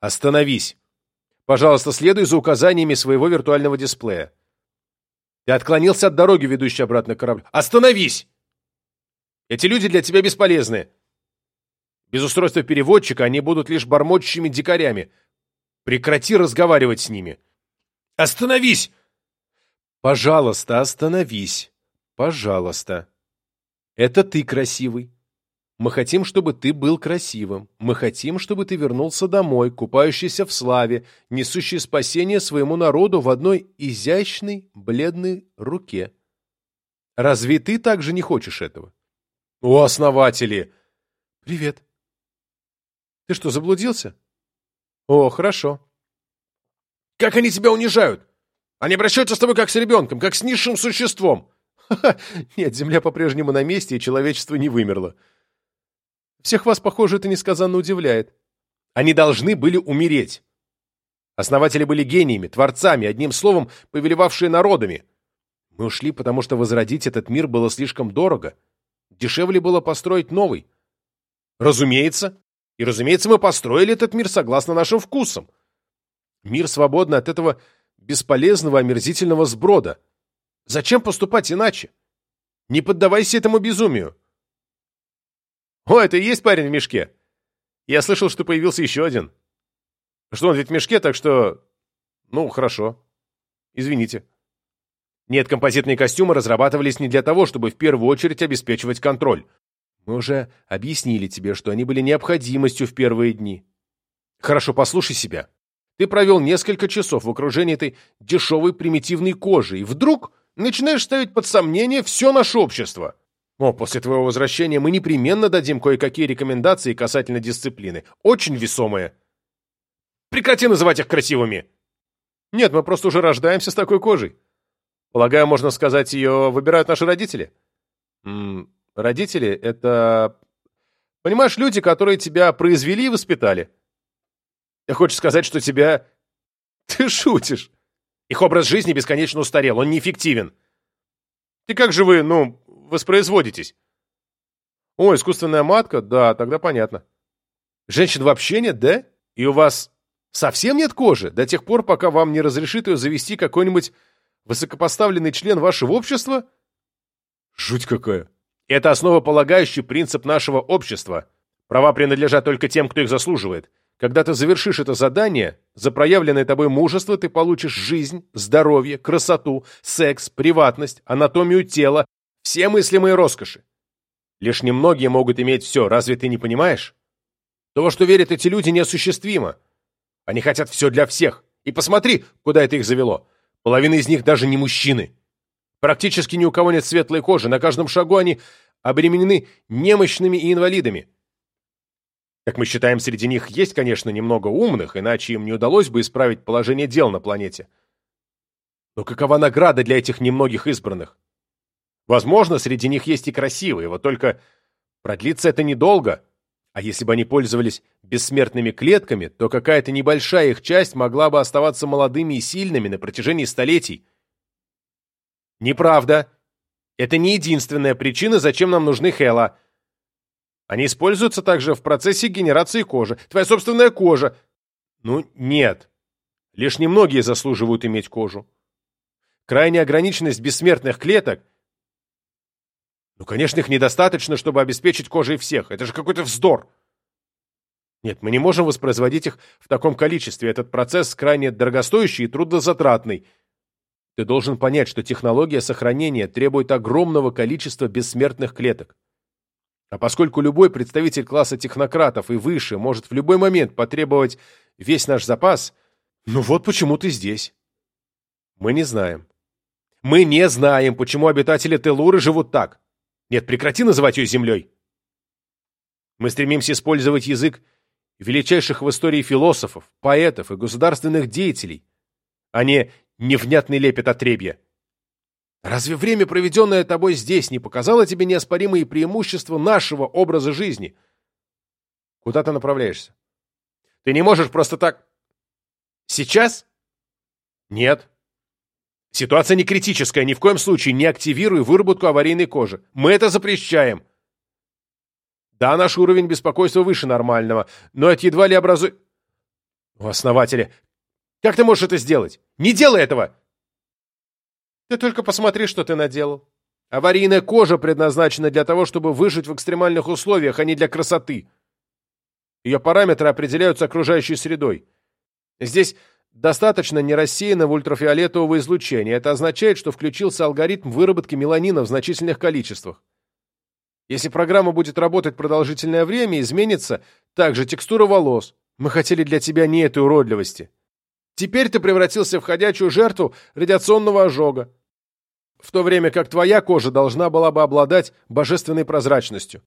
Остановись. Пожалуйста, следуй за указаниями своего виртуального дисплея. Ты отклонился от дороги, ведущей обратно к кораблю. Остановись! Эти люди для тебя бесполезны. Без устройства переводчика они будут лишь бормочущими дикарями. Прекрати разговаривать с ними. Остановись! Пожалуйста, остановись. Пожалуйста. Это ты красивый. Мы хотим, чтобы ты был красивым. Мы хотим, чтобы ты вернулся домой, купающийся в славе, несущий спасение своему народу в одной изящной, бледной руке. Разве ты также не хочешь этого? О, основатели! Привет. Ты что, заблудился? О, хорошо. Как они тебя унижают? Они обращаются с тобой как с ребенком, как с низшим существом. Ха-ха, нет, Земля по-прежнему на месте, и человечество не вымерло. Всех вас, похоже, это несказанно удивляет. Они должны были умереть. Основатели были гениями, творцами, одним словом, повелевавшие народами. Мы ушли, потому что возродить этот мир было слишком дорого. Дешевле было построить новый. Разумеется. И, разумеется, мы построили этот мир согласно нашим вкусам. Мир свободный от этого бесполезного омерзительного сброда — Зачем поступать иначе? Не поддавайся этому безумию. О, это и есть парень в мешке. Я слышал, что появился еще один. Что он ведь в мешке, так что... Ну, хорошо. Извините. Нет, композитные костюмы разрабатывались не для того, чтобы в первую очередь обеспечивать контроль. Мы уже объяснили тебе, что они были необходимостью в первые дни. Хорошо, послушай себя. Ты провел несколько часов в окружении этой дешевой примитивной кожи, и вдруг начинаешь ставить под сомнение все наше общество. О, после твоего возвращения мы непременно дадим кое-какие рекомендации касательно дисциплины. Очень весомые. Прекрати называть их красивыми. Нет, мы просто уже рождаемся с такой кожей. Полагаю, можно сказать, ее выбирают наши родители? М -м, родители — это... Понимаешь, люди, которые тебя произвели и воспитали. Я хочу сказать, что тебя... Ты шутишь. Их образ жизни бесконечно устарел, он неэффективен. И как же вы, ну, воспроизводитесь? О, искусственная матка? Да, тогда понятно. Женщин вообще нет, да? И у вас совсем нет кожи до тех пор, пока вам не разрешит ее завести какой-нибудь высокопоставленный член вашего общества? Жуть какая. Это основополагающий принцип нашего общества. Права принадлежат только тем, кто их заслуживает. Когда ты завершишь это задание, за проявленное тобой мужество ты получишь жизнь, здоровье, красоту, секс, приватность, анатомию тела, все мыслимые роскоши. Лишь немногие могут иметь все, разве ты не понимаешь? То, что верят эти люди, неосуществимо. Они хотят все для всех. И посмотри, куда это их завело. Половина из них даже не мужчины. Практически ни у кого нет светлой кожи, на каждом шагу они обременены немощными и инвалидами. Как мы считаем, среди них есть, конечно, немного умных, иначе им не удалось бы исправить положение дел на планете. Но какова награда для этих немногих избранных? Возможно, среди них есть и красивые, вот только продлится это недолго. А если бы они пользовались бессмертными клетками, то какая-то небольшая их часть могла бы оставаться молодыми и сильными на протяжении столетий. Неправда. Это не единственная причина, зачем нам нужны Хела. Они используются также в процессе генерации кожи. Твоя собственная кожа. Ну, нет. Лишь немногие заслуживают иметь кожу. Крайняя ограниченность бессмертных клеток... Ну, конечно, их недостаточно, чтобы обеспечить кожей всех. Это же какой-то вздор. Нет, мы не можем воспроизводить их в таком количестве. Этот процесс крайне дорогостоящий и трудозатратный. Ты должен понять, что технология сохранения требует огромного количества бессмертных клеток. А поскольку любой представитель класса технократов и выше может в любой момент потребовать весь наш запас, ну вот почему ты здесь. Мы не знаем. Мы не знаем, почему обитатели Телуры живут так. Нет, прекрати называть ее землей. Мы стремимся использовать язык величайших в истории философов, поэтов и государственных деятелей, а не невнятный лепет отребья. Разве время, проведенное тобой здесь, не показало тебе неоспоримые преимущества нашего образа жизни? Куда ты направляешься? Ты не можешь просто так... Сейчас? Нет. Ситуация не критическая, ни в коем случае не активируй выработку аварийной кожи. Мы это запрещаем. Да, наш уровень беспокойства выше нормального, но это едва ли образует... У основателя, как ты можешь это сделать? Не делай этого! Ты только посмотри, что ты наделал. Аварийная кожа предназначена для того, чтобы выжить в экстремальных условиях, а не для красоты. Ее параметры определяются окружающей средой. Здесь достаточно нерассеянного ультрафиолетового излучения. Это означает, что включился алгоритм выработки меланина в значительных количествах. Если программа будет работать продолжительное время, изменится также текстура волос. Мы хотели для тебя не этой уродливости. Теперь ты превратился в ходячую жертву радиационного ожога, в то время как твоя кожа должна была бы обладать божественной прозрачностью.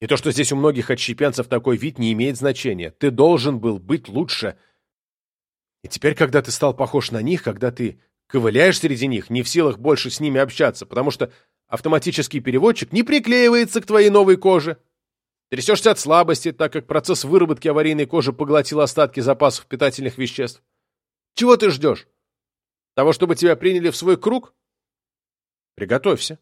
И то, что здесь у многих отщепенцев такой вид, не имеет значения. Ты должен был быть лучше. И теперь, когда ты стал похож на них, когда ты ковыляешь среди них, не в силах больше с ними общаться, потому что автоматический переводчик не приклеивается к твоей новой коже, Трясешься от слабости, так как процесс выработки аварийной кожи поглотил остатки запасов питательных веществ. Чего ты ждешь? Того, чтобы тебя приняли в свой круг? Приготовься.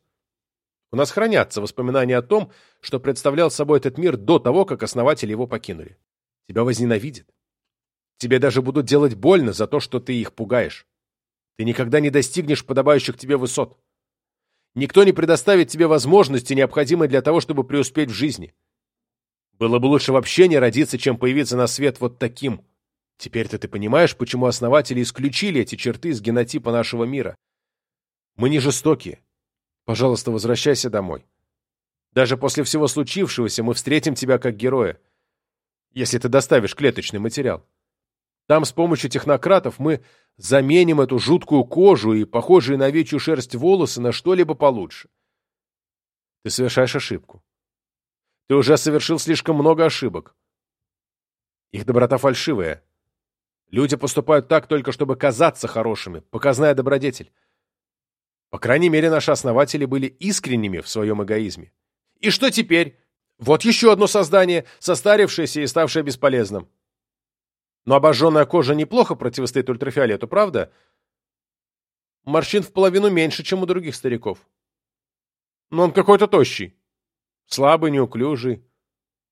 У нас хранятся воспоминания о том, что представлял собой этот мир до того, как основатели его покинули. Тебя возненавидят. Тебе даже будут делать больно за то, что ты их пугаешь. Ты никогда не достигнешь подобающих тебе высот. Никто не предоставит тебе возможности, необходимые для того, чтобы преуспеть в жизни. Было бы лучше вообще не родиться, чем появиться на свет вот таким. Теперь-то ты понимаешь, почему основатели исключили эти черты из генотипа нашего мира. Мы не жестокие. Пожалуйста, возвращайся домой. Даже после всего случившегося мы встретим тебя как героя, если ты доставишь клеточный материал. Там с помощью технократов мы заменим эту жуткую кожу и похожие на овечью шерсть волосы на что-либо получше. Ты совершаешь ошибку. Ты уже совершил слишком много ошибок. Их доброта фальшивая. Люди поступают так только, чтобы казаться хорошими, показная добродетель. По крайней мере, наши основатели были искренними в своем эгоизме. И что теперь? Вот еще одно создание, состарившееся и ставшее бесполезным. Но обожженная кожа неплохо противостоит ультрафиолету, правда? Морщин в половину меньше, чем у других стариков. Но он какой-то тощий. Слабый, неуклюжий.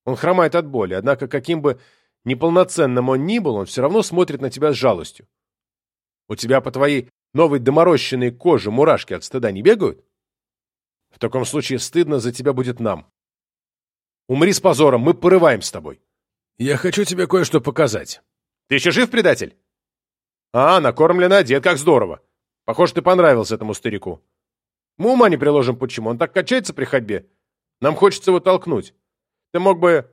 Он хромает от боли, однако каким бы неполноценным он ни был, он все равно смотрит на тебя с жалостью. У тебя по твоей новой доморощенной коже мурашки от стыда не бегают? В таком случае стыдно за тебя будет нам. Умри с позором, мы порываем с тобой. Я хочу тебе кое-что показать. Ты еще жив, предатель? А, накормлен одет, как здорово. Похоже, ты понравился этому старику. Мы ума не приложим, почему. Он так качается при ходьбе. Нам хочется его толкнуть. Ты мог бы...»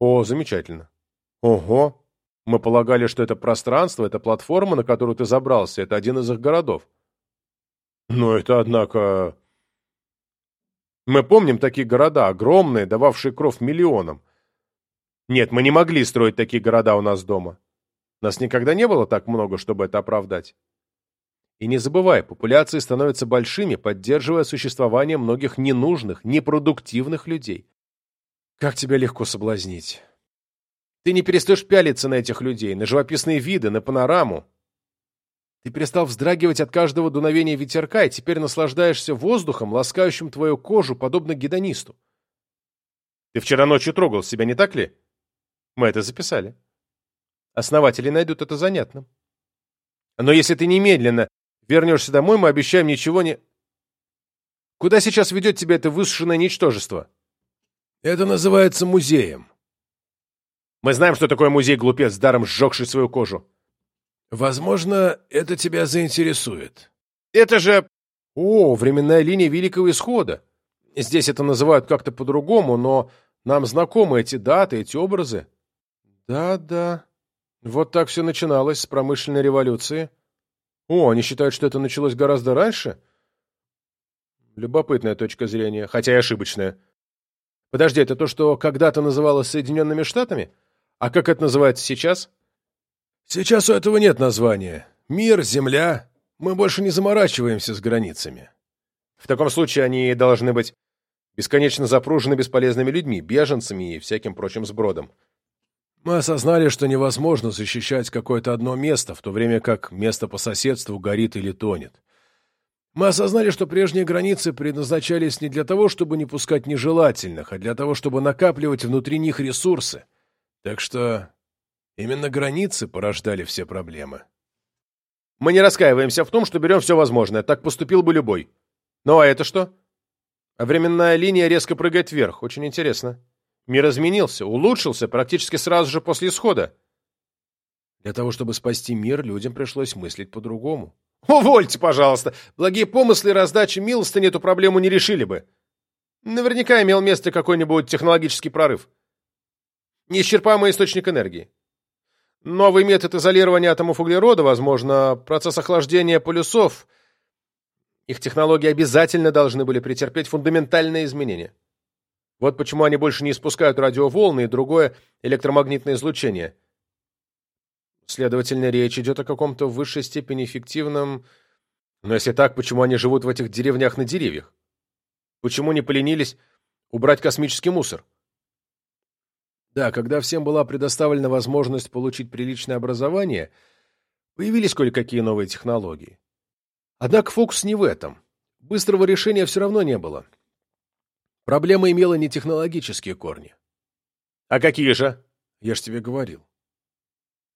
«О, замечательно. Ого. Мы полагали, что это пространство, это платформа, на которую ты забрался, это один из их городов. Но это, однако... Мы помним такие города, огромные, дававшие кровь миллионам. Нет, мы не могли строить такие города у нас дома. Нас никогда не было так много, чтобы это оправдать. И не забывай, популяции становятся большими, поддерживая существование многих ненужных, непродуктивных людей. Как тебя легко соблазнить. Ты не перестаешь пялиться на этих людей, на живописные виды, на панораму. Ты перестал вздрагивать от каждого дуновения ветерка и теперь наслаждаешься воздухом, ласкающим твою кожу, подобно гедонисту. Ты вчера ночью трогал себя, не так ли? Мы это записали. Основатели найдут это занятным. Но если ты немедленно Вернешься домой, мы обещаем ничего не... Куда сейчас ведет тебя это высушенное ничтожество? Это называется музеем. Мы знаем, что такое музей, глупец, даром сжегший свою кожу. Возможно, это тебя заинтересует. Это же... О, временная линия Великого Исхода. Здесь это называют как-то по-другому, но нам знакомы эти даты, эти образы. Да-да. Вот так все начиналось с промышленной революции. О, они считают, что это началось гораздо раньше? Любопытная точка зрения, хотя и ошибочная. Подожди, это то, что когда-то называлось Соединенными Штатами? А как это называется сейчас? Сейчас у этого нет названия. Мир, земля. Мы больше не заморачиваемся с границами. В таком случае они должны быть бесконечно запружены бесполезными людьми, беженцами и всяким прочим сбродом. Мы осознали, что невозможно защищать какое-то одно место, в то время как место по соседству горит или тонет. Мы осознали, что прежние границы предназначались не для того, чтобы не пускать нежелательных, а для того, чтобы накапливать внутри них ресурсы. Так что именно границы порождали все проблемы. Мы не раскаиваемся в том, что берем все возможное. Так поступил бы любой. Ну а это что? А временная линия резко прыгает вверх. Очень интересно. Мир изменился, улучшился практически сразу же после исхода. Для того, чтобы спасти мир, людям пришлось мыслить по-другому. Увольте, пожалуйста. Благие помыслы и раздачи милостыни эту проблему не решили бы. Наверняка имел место какой-нибудь технологический прорыв. Неисчерпаемый источник энергии. Новый метод изолирования атомов углерода, возможно, процесс охлаждения полюсов. Их технологии обязательно должны были претерпеть фундаментальные изменения. Вот почему они больше не испускают радиоволны и другое электромагнитное излучение. Следовательно, речь идет о каком-то в высшей степени эффективном... Но если так, почему они живут в этих деревнях на деревьях? Почему не поленились убрать космический мусор? Да, когда всем была предоставлена возможность получить приличное образование, появились кое-какие новые технологии. Однако фокус не в этом. Быстрого решения все равно не было. Проблема имела не технологические корни. А какие же? Я ж тебе говорил.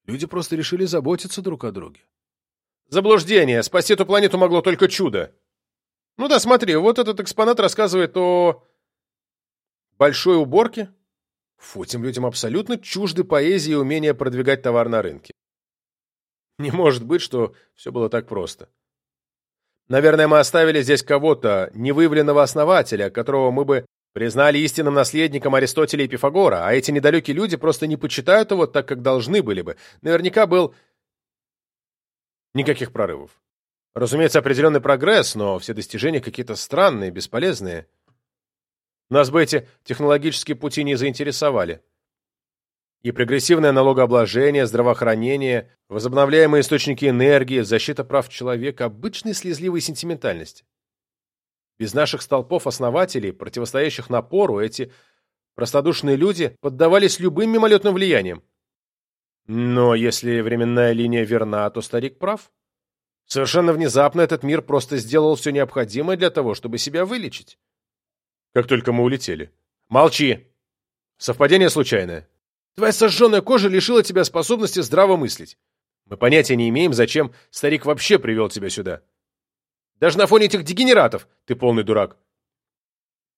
Люди просто решили заботиться друг о друге. Заблуждение. Спасти эту планету могло только чудо. Ну да, смотри, вот этот экспонат рассказывает о... большой уборке. Фу, этим людям абсолютно чужды поэзии и умение продвигать товар на рынке. Не может быть, что все было так просто. Наверное, мы оставили здесь кого-то, невыявленного основателя, которого мы бы признали истинным наследником Аристотеля и Пифагора, а эти недалекие люди просто не почитают его так, как должны были бы. Наверняка был... Никаких прорывов. Разумеется, определенный прогресс, но все достижения какие-то странные, бесполезные. Нас бы эти технологические пути не заинтересовали и прогрессивное налогообложение, здравоохранение, возобновляемые источники энергии, защита прав человека, обычной слезливой сентиментальности. Без наших столпов-основателей, противостоящих напору, эти простодушные люди поддавались любым мимолетным влияниям. Но если временная линия верна, то старик прав. Совершенно внезапно этот мир просто сделал все необходимое для того, чтобы себя вылечить. Как только мы улетели. Молчи! Совпадение случайное. Твоя сожженная кожа лишила тебя способности здраво мыслить. Мы понятия не имеем, зачем старик вообще привел тебя сюда. Даже на фоне этих дегенератов ты полный дурак.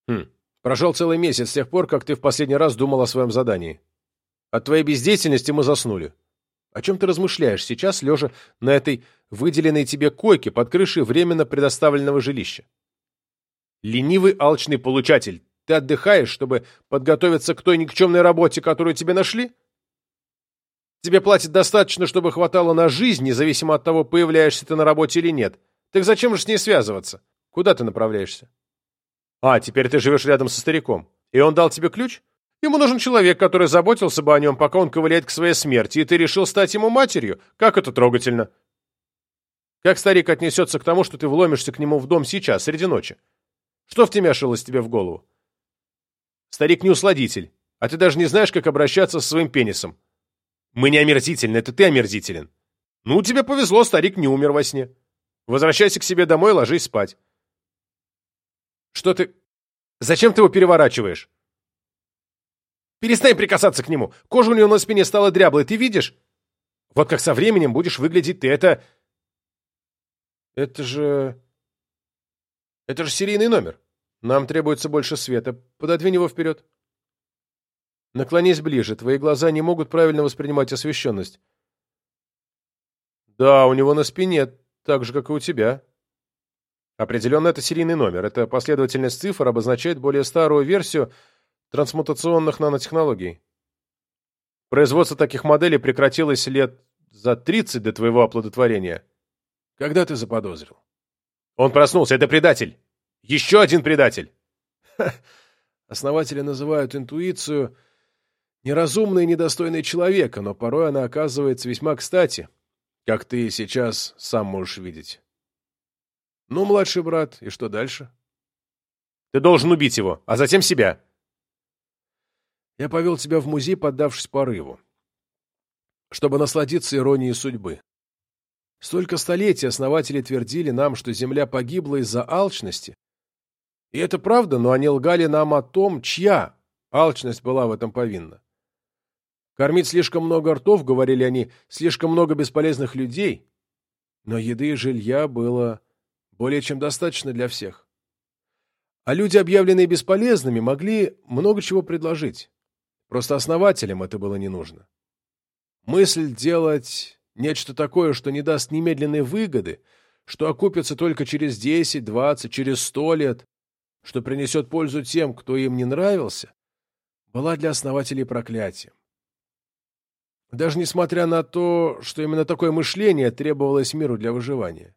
Хм, прошел целый месяц с тех пор, как ты в последний раз думал о своем задании. От твоей бездеятельности мы заснули. О чем ты размышляешь сейчас, лежа на этой выделенной тебе койке под крышей временно предоставленного жилища? Ленивый алчный получатель, ты отдыхаешь, чтобы подготовиться к той никчемной работе, которую тебе нашли? Тебе платят достаточно, чтобы хватало на жизнь, независимо от того, появляешься ты на работе или нет. Так зачем же с ней связываться? Куда ты направляешься? А, теперь ты живешь рядом со стариком. И он дал тебе ключ? Ему нужен человек, который заботился бы о нем, пока он ковыляет к своей смерти, и ты решил стать ему матерью? Как это трогательно. Как старик отнесется к тому, что ты вломишься к нему в дом сейчас, среди ночи? Что втемяшилось тебе в голову? Старик не усладитель, а ты даже не знаешь, как обращаться со своим пенисом. Мы не омерзительны, это ты омерзителен. Ну, тебе повезло, старик не умер во сне. Возвращайся к себе домой, ложись спать. Что ты... Зачем ты его переворачиваешь? Перестань прикасаться к нему. Кожа у него на спине стала дряблой, ты видишь? Вот как со временем будешь выглядеть ты. Это... Это же... Это же серийный номер. Нам требуется больше света. Пододвинь его вперед. Наклонись ближе. Твои глаза не могут правильно воспринимать освещенность. Да, у него на спине, так же, как и у тебя. Определенно, это серийный номер. Эта последовательность цифр обозначает более старую версию трансмутационных нанотехнологий. Производство таких моделей прекратилось лет за 30 до твоего оплодотворения. Когда ты заподозрил? Он проснулся. Это предатель. Еще один предатель. Основатели называют интуицию неразумной и недостойной человека, но порой она оказывается весьма кстати, как ты сейчас сам можешь видеть. Ну, младший брат, и что дальше? Ты должен убить его, а затем себя. Я повел тебя в музей, поддавшись порыву, чтобы насладиться иронией судьбы. Столько столетий основатели твердили нам, что Земля погибла из-за алчности. И это правда, но они лгали нам о том, чья алчность была в этом повинна. Кормить слишком много ртов, говорили они, слишком много бесполезных людей. Но еды и жилья было более чем достаточно для всех. А люди, объявленные бесполезными, могли много чего предложить. Просто основателям это было не нужно. Мысль делать нечто такое, что не даст немедленной выгоды, что окупится только через 10, 20, через 100 лет, что принесет пользу тем, кто им не нравился, была для основателей проклятием. Даже несмотря на то, что именно такое мышление требовалось миру для выживания.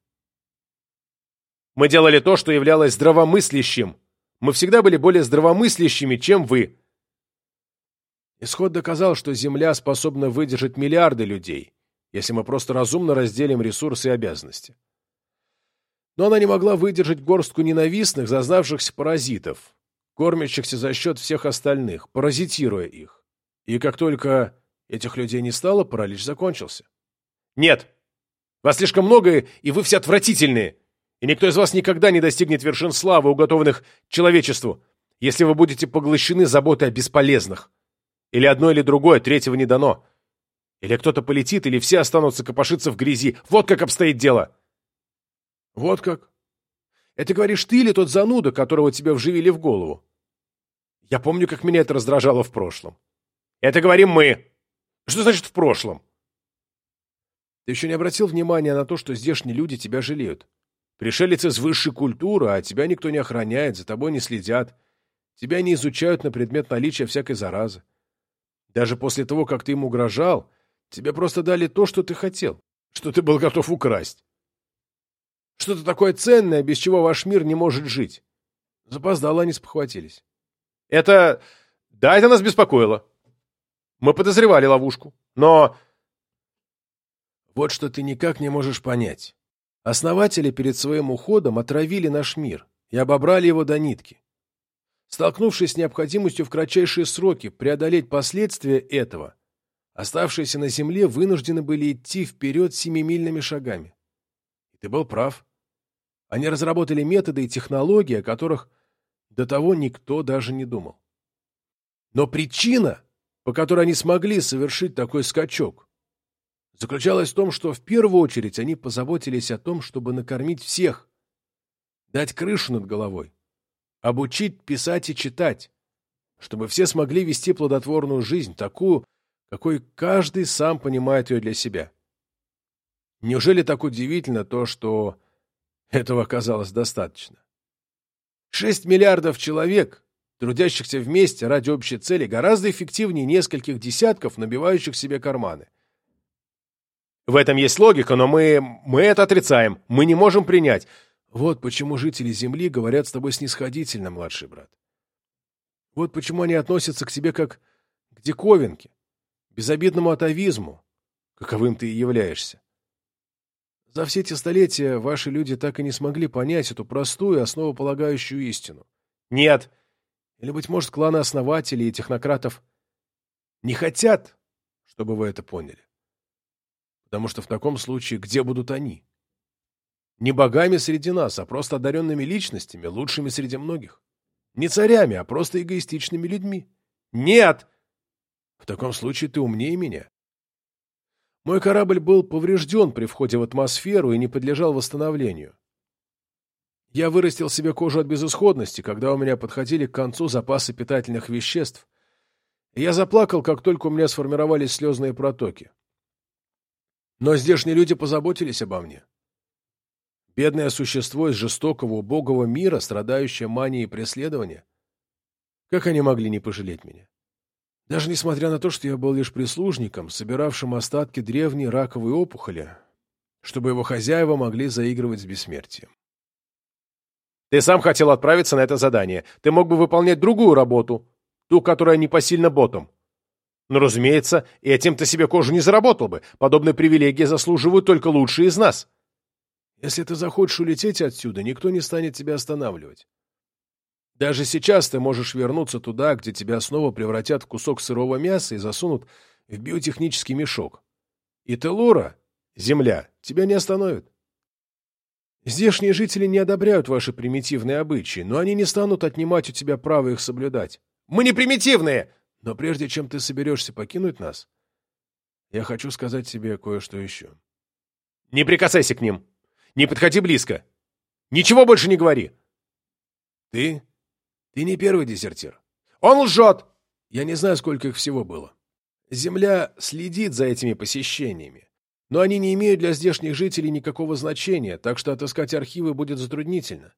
Мы делали то, что являлось здравомыслящим. Мы всегда были более здравомыслящими, чем вы. Исход доказал, что Земля способна выдержать миллиарды людей, если мы просто разумно разделим ресурсы и обязанности. Но она не могла выдержать горстку ненавистных, зазнавшихся паразитов, кормящихся за счет всех остальных, паразитируя их. И как только этих людей не стало, паралич закончился. «Нет! Вас слишком много, и вы все отвратительные!» и никто из вас никогда не достигнет вершин славы, уготованных человечеству, если вы будете поглощены заботой о бесполезных. Или одно, или другое, третьего не дано. Или кто-то полетит, или все останутся копошиться в грязи. Вот как обстоит дело. Вот как? Это говоришь ты или тот зануда, которого тебе вживили в голову? Я помню, как меня это раздражало в прошлом. Это говорим мы. Что значит в прошлом? Ты еще не обратил внимания на то, что здешние люди тебя жалеют? Пришелец из высшей культуры, а тебя никто не охраняет, за тобой не следят. Тебя не изучают на предмет наличия всякой заразы. Даже после того, как ты им угрожал, тебе просто дали то, что ты хотел, что ты был готов украсть. Что-то такое ценное, без чего ваш мир не может жить. Запоздало они спохватились. Это... Да, это нас беспокоило. Мы подозревали ловушку. Но... Вот что ты никак не можешь понять. Основатели перед своим уходом отравили наш мир и обобрали его до нитки. Столкнувшись с необходимостью в кратчайшие сроки преодолеть последствия этого, оставшиеся на земле вынуждены были идти вперед семимильными шагами. Ты был прав. Они разработали методы и технологии, о которых до того никто даже не думал. Но причина, по которой они смогли совершить такой скачок, заключалась в том, что в первую очередь они позаботились о том, чтобы накормить всех, дать крышу над головой, обучить писать и читать, чтобы все смогли вести плодотворную жизнь, такую, какой каждый сам понимает ее для себя. Неужели так удивительно то, что этого оказалось достаточно? Шесть миллиардов человек, трудящихся вместе ради общей цели, гораздо эффективнее нескольких десятков, набивающих себе карманы. В этом есть логика, но мы... мы это отрицаем. Мы не можем принять. Вот почему жители Земли говорят с тобой снисходительно, младший брат. Вот почему они относятся к тебе как к диковинке, безобидному атовизму, каковым ты и являешься. За все эти столетия ваши люди так и не смогли понять эту простую, основополагающую истину. Нет. Или, быть может, кланы основателей и технократов не хотят, чтобы вы это поняли потому что в таком случае где будут они? Не богами среди нас, а просто одаренными личностями, лучшими среди многих. Не царями, а просто эгоистичными людьми. Нет! В таком случае ты умнее меня. Мой корабль был поврежден при входе в атмосферу и не подлежал восстановлению. Я вырастил себе кожу от безысходности, когда у меня подходили к концу запасы питательных веществ. Я заплакал, как только у меня сформировались слезные протоки. Но здешние люди позаботились обо мне. Бедное существо из жестокого, убогого мира, страдающее манией преследования. Как они могли не пожалеть меня? Даже несмотря на то, что я был лишь прислужником, собиравшим остатки древней раковой опухоли, чтобы его хозяева могли заигрывать с бессмертием. Ты сам хотел отправиться на это задание. Ты мог бы выполнять другую работу, ту, которая непосильна ботом. Но, разумеется, этим ты себе кожу не заработал бы. Подобные привилегии заслуживают только лучшие из нас. Если ты захочешь улететь отсюда, никто не станет тебя останавливать. Даже сейчас ты можешь вернуться туда, где тебя снова превратят в кусок сырого мяса и засунут в биотехнический мешок. И Телура, земля, тебя не остановит. Здешние жители не одобряют ваши примитивные обычаи, но они не станут отнимать у тебя право их соблюдать. Мы не примитивные! Но прежде чем ты соберешься покинуть нас, я хочу сказать тебе кое-что еще. Не прикасайся к ним. Не подходи близко. Ничего больше не говори. Ты? Ты не первый дезертир. Он лжет! Я не знаю, сколько их всего было. Земля следит за этими посещениями. Но они не имеют для здешних жителей никакого значения, так что отыскать архивы будет затруднительно.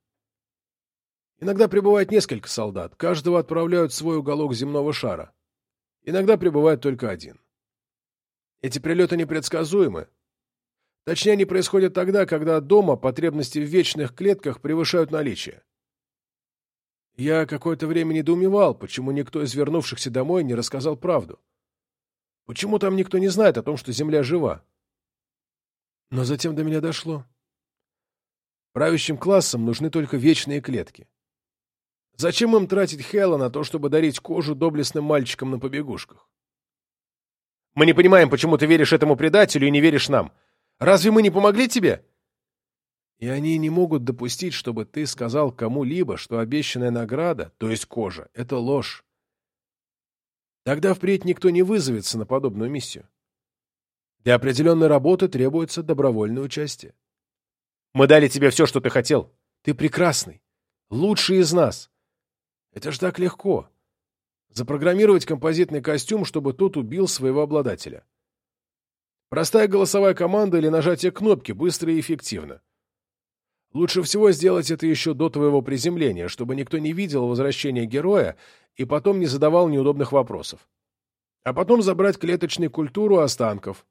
Иногда прибывает несколько солдат, каждого отправляют в свой уголок земного шара. Иногда прибывает только один. Эти прилеты непредсказуемы. Точнее, они происходят тогда, когда дома потребности в вечных клетках превышают наличие. Я какое-то время недоумевал, почему никто из вернувшихся домой не рассказал правду. Почему там никто не знает о том, что Земля жива? Но затем до меня дошло. Правящим классам нужны только вечные клетки. Зачем им тратить Хэлла на то, чтобы дарить кожу доблестным мальчикам на побегушках? Мы не понимаем, почему ты веришь этому предателю и не веришь нам. Разве мы не помогли тебе? И они не могут допустить, чтобы ты сказал кому-либо, что обещанная награда, то есть кожа, — это ложь. Тогда впредь никто не вызовется на подобную миссию. Для определенной работы требуется добровольное участие. Мы дали тебе все, что ты хотел. Ты прекрасный. Лучший из нас. Это ж так легко. Запрограммировать композитный костюм, чтобы тот убил своего обладателя. Простая голосовая команда или нажатие кнопки быстро и эффективно. Лучше всего сделать это еще до твоего приземления, чтобы никто не видел возвращения героя и потом не задавал неудобных вопросов. А потом забрать клеточную культуру останков,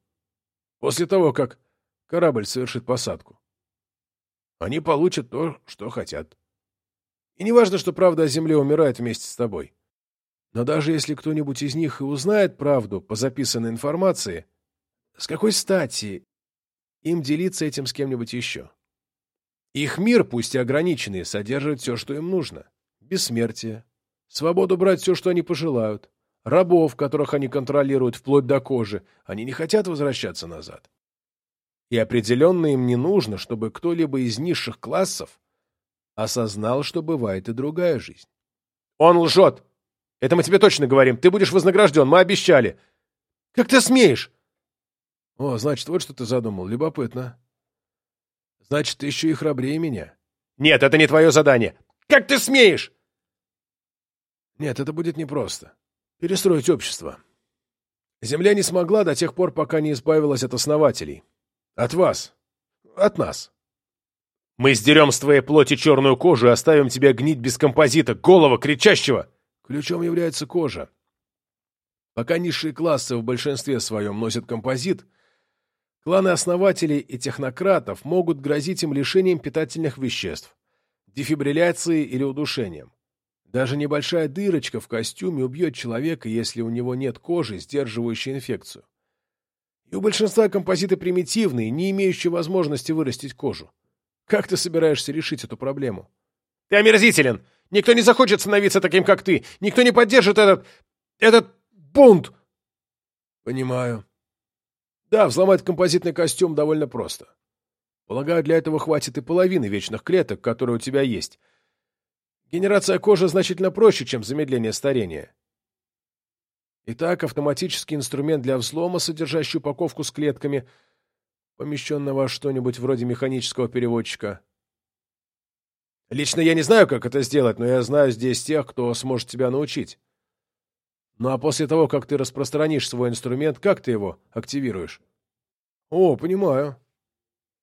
после того, как корабль совершит посадку. Они получат то, что хотят. И не важно, что правда о Земле умирает вместе с тобой. Но даже если кто-нибудь из них и узнает правду по записанной информации, с какой стати им делиться этим с кем-нибудь еще? Их мир, пусть и ограниченный, содержит все, что им нужно. Бессмертие, свободу брать все, что они пожелают, рабов, которых они контролируют вплоть до кожи, они не хотят возвращаться назад. И определенно им не нужно, чтобы кто-либо из низших классов осознал, что бывает и другая жизнь. Он лжет! Это мы тебе точно говорим. Ты будешь вознагражден, мы обещали. Как ты смеешь? О, значит, вот что ты задумал. Любопытно. Значит, ты еще и храбрее меня. Нет, это не твое задание. Как ты смеешь? Нет, это будет непросто перестроить общество. Земля не смогла до тех пор, пока не избавилась от основателей. От вас. От нас. Мы сдерем с твоей плоти черную кожу и оставим тебя гнить без композита, голого, кричащего. Ключом является кожа. Пока низшие классы в большинстве своем носят композит, кланы основателей и технократов могут грозить им лишением питательных веществ, дефибрилляцией или удушением. Даже небольшая дырочка в костюме убьет человека, если у него нет кожи, сдерживающей инфекцию. И у большинства композиты примитивные, не имеющие возможности вырастить кожу. Как ты собираешься решить эту проблему? Ты омерзителен! Никто не захочет становиться таким, как ты! Никто не поддержит этот... этот бунт! Понимаю. Да, взломать композитный костюм довольно просто. Полагаю, для этого хватит и половины вечных клеток, которые у тебя есть — Генерация кожи значительно проще, чем замедление старения. Итак, автоматический инструмент для взлома, содержащий упаковку с клетками, помещенного во что-нибудь вроде механического переводчика. Лично я не знаю, как это сделать, но я знаю здесь тех, кто сможет тебя научить. Ну а после того, как ты распространишь свой инструмент, как ты его активируешь? О, понимаю.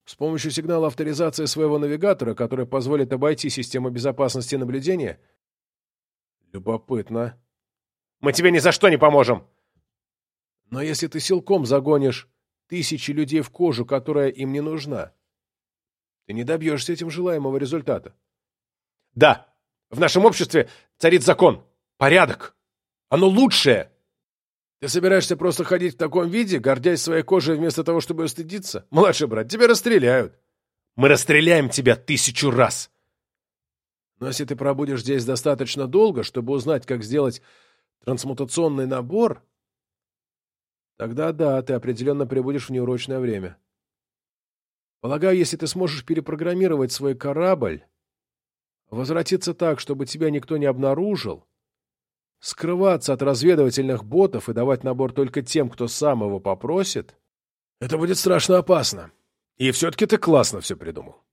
С помощью сигнала авторизации своего навигатора, который позволит обойти систему безопасности наблюдения? Любопытно. Мы тебе ни за что не поможем. Но если ты силком загонишь тысячи людей в кожу, которая им не нужна, ты не добьешься этим желаемого результата. Да, в нашем обществе царит закон, порядок. Оно лучшее. Ты собираешься просто ходить в таком виде, гордясь своей кожей вместо того, чтобы стыдиться? Младший брат, тебя расстреляют. Мы расстреляем тебя тысячу раз. Но если ты пробудешь здесь достаточно долго, чтобы узнать, как сделать трансмутационный набор, тогда да, ты определенно прибудешь в неурочное время. Полагаю, если ты сможешь перепрограммировать свой корабль, возвратиться так, чтобы тебя никто не обнаружил, скрываться от разведывательных ботов и давать набор только тем, кто сам его попросит, это будет страшно опасно. И все-таки ты классно все придумал.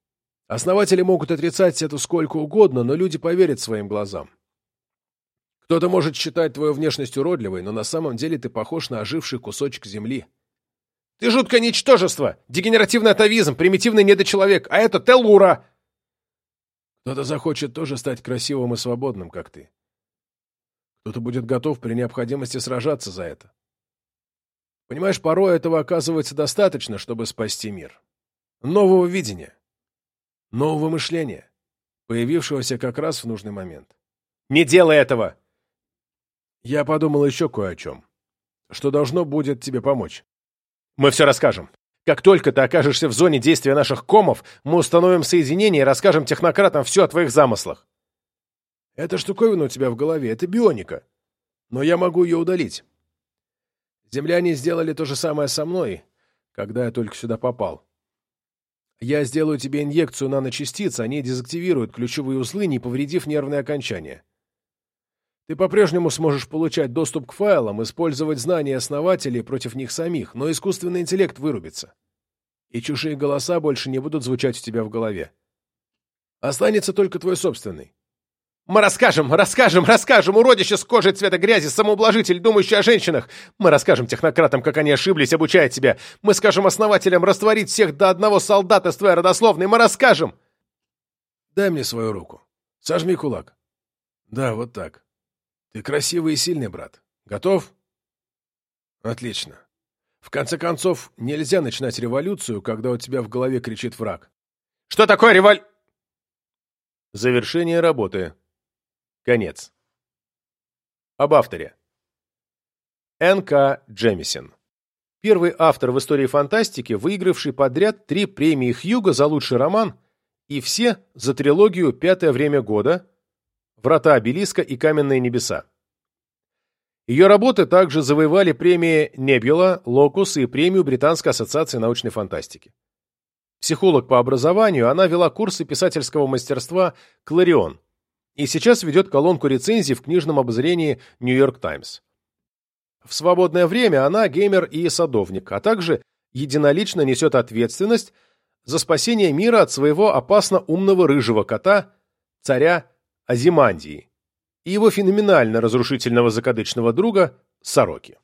Основатели могут отрицать это сколько угодно, но люди поверят своим глазам. Кто-то может считать твою внешность уродливой, но на самом деле ты похож на оживший кусочек земли. Ты жуткое ничтожество, дегенеративный атовизм, примитивный недочеловек, а это Телура. Кто-то захочет тоже стать красивым и свободным, как ты. Кто-то будет готов при необходимости сражаться за это. Понимаешь, порой этого оказывается достаточно, чтобы спасти мир. Нового видения нового мышления, появившегося как раз в нужный момент. «Не делай этого!» Я подумал еще кое о чем, что должно будет тебе помочь. Мы все расскажем. Как только ты окажешься в зоне действия наших комов, мы установим соединение и расскажем технократам все о твоих замыслах. Эта штуковина у тебя в голове — это бионика. Но я могу ее удалить. Земляне сделали то же самое со мной, когда я только сюда попал. Я сделаю тебе инъекцию наночастиц, они дезактивируют ключевые узлы, не повредив нервные окончания. Ты по-прежнему сможешь получать доступ к файлам, использовать знания основателей против них самих, но искусственный интеллект вырубится. И чужие голоса больше не будут звучать у тебя в голове. Останется только твой собственный. Мы расскажем, расскажем, расскажем, уродище с кожей цвета грязи, самоублажитель, думающий о женщинах. Мы расскажем технократам, как они ошиблись, обучая тебя. Мы скажем основателям растворить всех до одного солдата с твоей родословной. Мы расскажем. Дай мне свою руку. Сожми кулак. Да, вот так. Ты красивый и сильный, брат. Готов? Отлично. В конце концов, нельзя начинать революцию, когда у тебя в голове кричит враг. Что такое револь... Завершение работы. Конец. Об авторе. Н.К. Джемисон. Первый автор в истории фантастики, выигравший подряд три премии Хьюга за лучший роман и все за трилогию «Пятое время года», «Врата обелиска» и «Каменные небеса». Ее работы также завоевали премии Небюла, Локус и премию Британской ассоциации научной фантастики. Психолог по образованию, она вела курсы писательского мастерства «Кларион», и сейчас ведет колонку рецензий в книжном обозрении «Нью-Йорк Таймс». В свободное время она геймер и садовник, а также единолично несет ответственность за спасение мира от своего опасно умного рыжего кота, царя Азимандии, и его феноменально разрушительного закадычного друга Сороки.